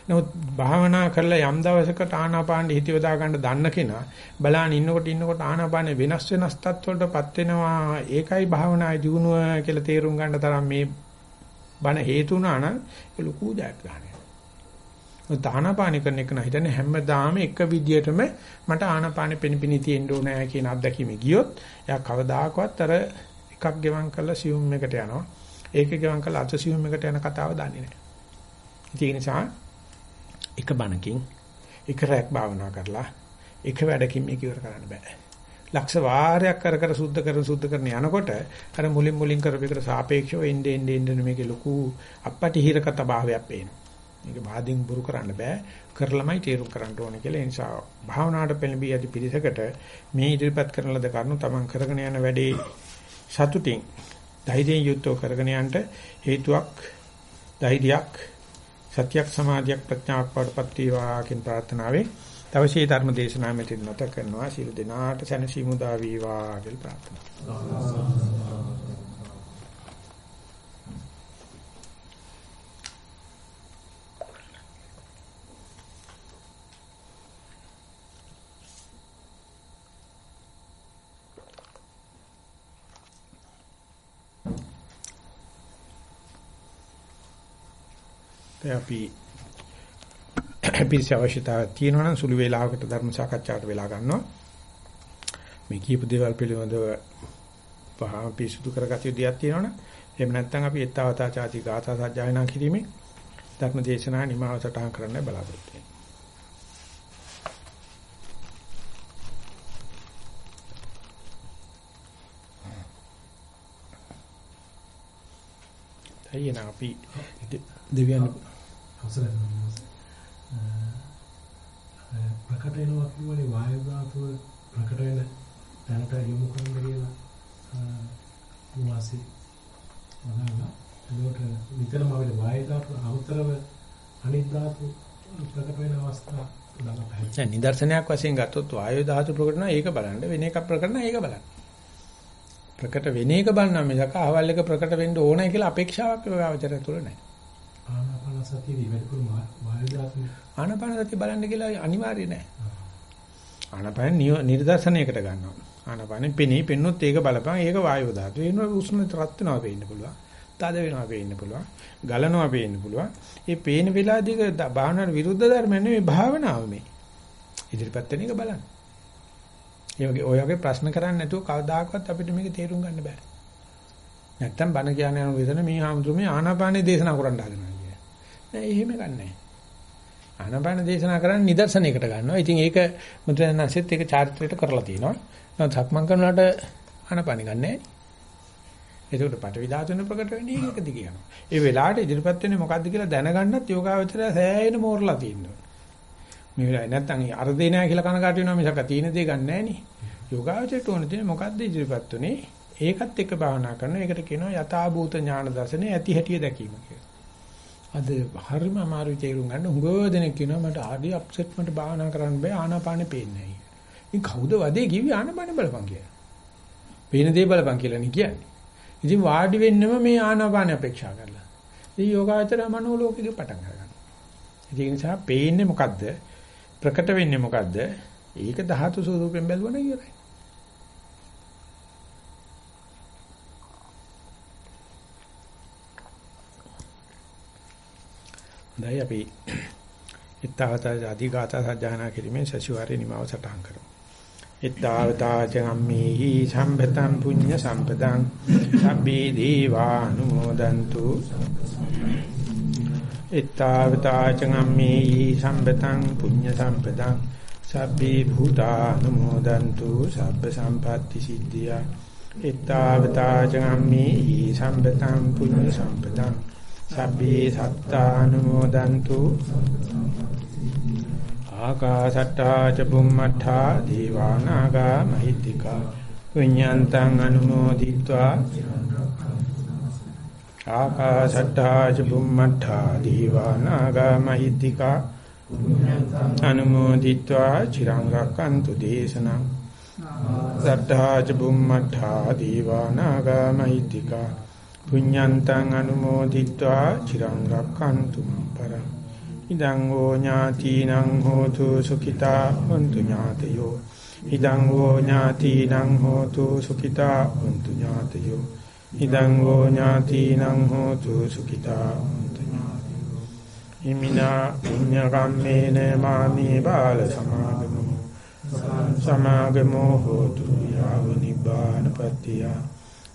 නමුත් භාවනා කරලා යම් දවසකට ආනාපානෙ හිත යොදා ගන්න දන්න කෙනා බලාන ඉන්නකොට ඉන්නකොට ආනාපානෙ වෙනස් වෙනස් තත්ත්වවලටපත් වෙනවා ඒකයි භාවනායේ දියුණුව කියලා තේරුම් ගන්න තරම් මේ බණ හේතු වුණා නම් ඒ ලොකු ජයග්‍රහණයක්. ආනාපාන කරන එක නම් හිතන්නේ හැමදාම එක විදියටම මට ආනාපානෙ පෙනිපිනි තියෙන්න ඕනෑ කියන අත්දැකීම ගියොත් එයා කවදාකවත් අර එකක් ගෙවම් කරලා සියුම් එකට යනවා. ඒක ගෙවම් කරලා අත සියුම් එකට යන කතාව දන්නේ නැහැ. ඒ නිසා එක බණකින් එක රැක් භාවනා කරලා එක වැඩකින් මේක ඉවර කරන්න බෑ. ලක්ෂ වාරයක් කර කර සුද්ධ කරන සුද්ධ කරන යනකොට අර මුලින් මුලින් කරපේකට සාපේක්ෂව එන්නේ එන්නේ එන්නේ මේකේ ලොකු අපපටිහිරකත භාවයක් පේනවා. මේක බාධින් බුරු කරන්න බෑ. කරලමයි තීරු කරන්න ඕනේ කියලා. ඒ නිසා භාවනාවට පෙළඹී ඇති පිළිසකට මේ ඉදිරිපත් කරන ලද කරුණු තමන් කරගෙන යන වැඩේ සතුටින් ධෛර්යයෙන් යුක්තව කරගෙන යන්නට හේතුවක් ධෛර්යයක් සත්‍යක් සමාධියක් ප්‍රඥාවක් වඩපත් වේවා කියන ප්‍රාර්ථනාවෙන් තවසේ ධර්ම දේශනාව මෙතන නැත කරනවා. සියලු දෙනාට සැනසීම උදා වේවා කියලා ප්‍රාර්ථනා කරනවා අපි පිළිස අවශ්‍යතාවය තියෙනවා නම් සුළු වේලාවකට ධර්ම සාකච්ඡාවට වෙලා ගන්නවා. මේ කීප දේවල් පිළිබඳව පහ පිසුදු කරගatiya දෙයක් තියෙනවනේ. එහෙම නැත්නම් අපි ettavata chati gata සජ්ජායනා කිරීමේ ධර්ම දේශනා නිමාව සටහන් කරන්න බලාපොරොත්තු වෙනවා. එයන අපි දෙවියන් අවසරයි ප්‍රකට වෙනවා කියවනේ වායු ධාතුව ප්‍රකට වෙන තැනට යොමු කරන්න කියලා. වාසි වදාලා ඒකට විතරම අපිට වායු ධාතුව අමතරව අනිත් ධාතු ප්‍රකට වෙන අවස්ථා දැන් නිදර්ශනයක් වශයෙන් ගත්තොත් වායු ධාතු ප්‍රකට වෙනවා ඒක බලන්න වෙන එකක් ප්‍රකට වෙනවා ඒක බලන්න. ප්‍රකට වෙන එක බලනවා මිසක අහවල් එක ප්‍රකට වෙන්න ඕනයි කියලා අපේක්ෂාවක් යෝගාවචරය තුල නැහැ. ආනාපාන සතිය විවරකුල් වායු ධාතුව ආනාපාන සතිය බලන්න කියලා අනිවාර්ය නැහැ. ආනාපාන නිර්දර්ශනයකට ගන්නවා. ආනාපානෙ පෙනී පෙන්නොත් ඒක බලපන් ඒක වායු ධාතුව. වෙනවා උෂ්ණ රත් වෙනවා පේන්න පුළුවන්. තද වෙනවා පේන්න පුළුවන්. ගලනවා පේන්න පුළුවන්. මේ පේන වෙලාවදී භාවනාවට විරුද්ධ ධර්ම නෙවෙයි භාවනාව මේ. ඉදිරිපත් වෙන එක බලන්න. ඒ වගේ ඔය වගේ ප්‍රශ්න කරන්නේ නැතුව කවදාකවත් අපිට මේක තේරුම් ගන්න බෑ. නැත්තම් බණ කියන යන විදිහට මේ ආමතුමේ ආනාපානේ දේශනා කරන්න හදනවා. නෑ එහෙම ගන්නෑ. ආනපාන දේශනා කරන්නේ නිදර්ශනයකට ගන්නවා. ඉතින් ඒක මුද්‍රණන්සෙත් ඒක චාරිත්‍රයට කරලා තියෙනවා. නමුත් සක්මන් කරනකොට ආනපාන ගන්නෑ. එතකොට පටවි ධාතුන ප්‍රකට වෙන්නේ ඒක දිගේ යනවා. ඒ වෙලාවට ඉදිරිපත් වෙන්නේ මොකද්ද කියලා දැනගන්නත් යෝගාවචරය සෑහෙන මෝරලා තියෙනවා. මේ වෙලාවේ නැත්තම් අර දෙේ නෑ කියලා කනකාට වෙනවා මිසක තියෙන දේ ගන්න නෑනේ. යෝගාවචරයට ඕන දේ මොකද්ද ඉදිරිපත් උනේ? ඒකත් එක්ක භාවනා කරනවා. ඒකට කියනවා යථා භූත ඥාන දර්ශනේ ඇති හැටිය දැකීම කියලා. අද හරිම අමාරු තේරුම් ගන්න උගව දෙනෙක් කියනවා මට ආඩි අප්සෙට් මට භාවනා කරන්න බෑ ආනාපානෙ පේන්නේ නැහැ. ඉතින් කවුද වදේ කිව්වේ ආනාපානෙ බලපන් කියලා. පේන දේ බලපන් කියලා නේ කියන්නේ. ඉතින් වාඩි වෙන්නම මේ ආනාපානෙ අපේක්ෂා කරලා. ඉතින් යෝගාචර මනෝලෝකෙක පටන් ගන්නවා. ඒ නිසා පේන්නේ මොකද්ද? ප්‍රකට වෙන්නේ මොකද්ද? ඒක ධාතු ස්වරූපයෙන් බැලුවම ඉවරයි. දැයි අපි ittavata adhigata sajjana කිරීමෙන් සසිවාරේ නිමාව සටහන් කරමු. ittavata චම්මේහි සම්පතං පුඤ්ඤ සම්පතං. සබ්බේ දීවානුමෝදන්තු. ittavata චම්මේහි සම්පතං පුඤ්ඤ සම්පතං. සබ්බේ භූතානුමෝදන්තු. සබ්බ සම්පatti සිද්ධියා. ittavata චම්මේහි සම්පතං පුඤ්ඤ සම්පතං. සබ්බේ සත්තානුමෝදන්තු। ආකාසට්ටා ච බුම්මඨා දීවානාගා මහිත්‍තිකා පුඤ්ඤන්තං අනුමෝදිත්වා। ආකාසට්ටා ච බුම්මඨා දීවානාගා මහිත්‍තිකා අනුමෝදිත්වා චිරංගක්කන්තු දේශනං। සට්ටා ච බුම්මඨා දීවානාගා මහිත්‍තිකා පුඤ්ඤන්තං අනුමෝදිත්වා චිරං රක්ඛන්තු පරං ඉදං හෝ ඥාතිනං හෝතු සුඛිතා හොන්තු ඥාතයෝ. ඉදං හෝ ඥාතිනං හෝතු සුඛිතා හොන්තු ඥාතයෝ. ඉදං හෝ ඥාතිනං හෝතු සුඛිතා හොන්තු ඥාතයෝ. ඉමිනා පුඤ්ඤ කම්මේන මාමේ බාල සමාගමෝ. සමාගමෝ හෝතු යාව නිබ්බානපත්තිය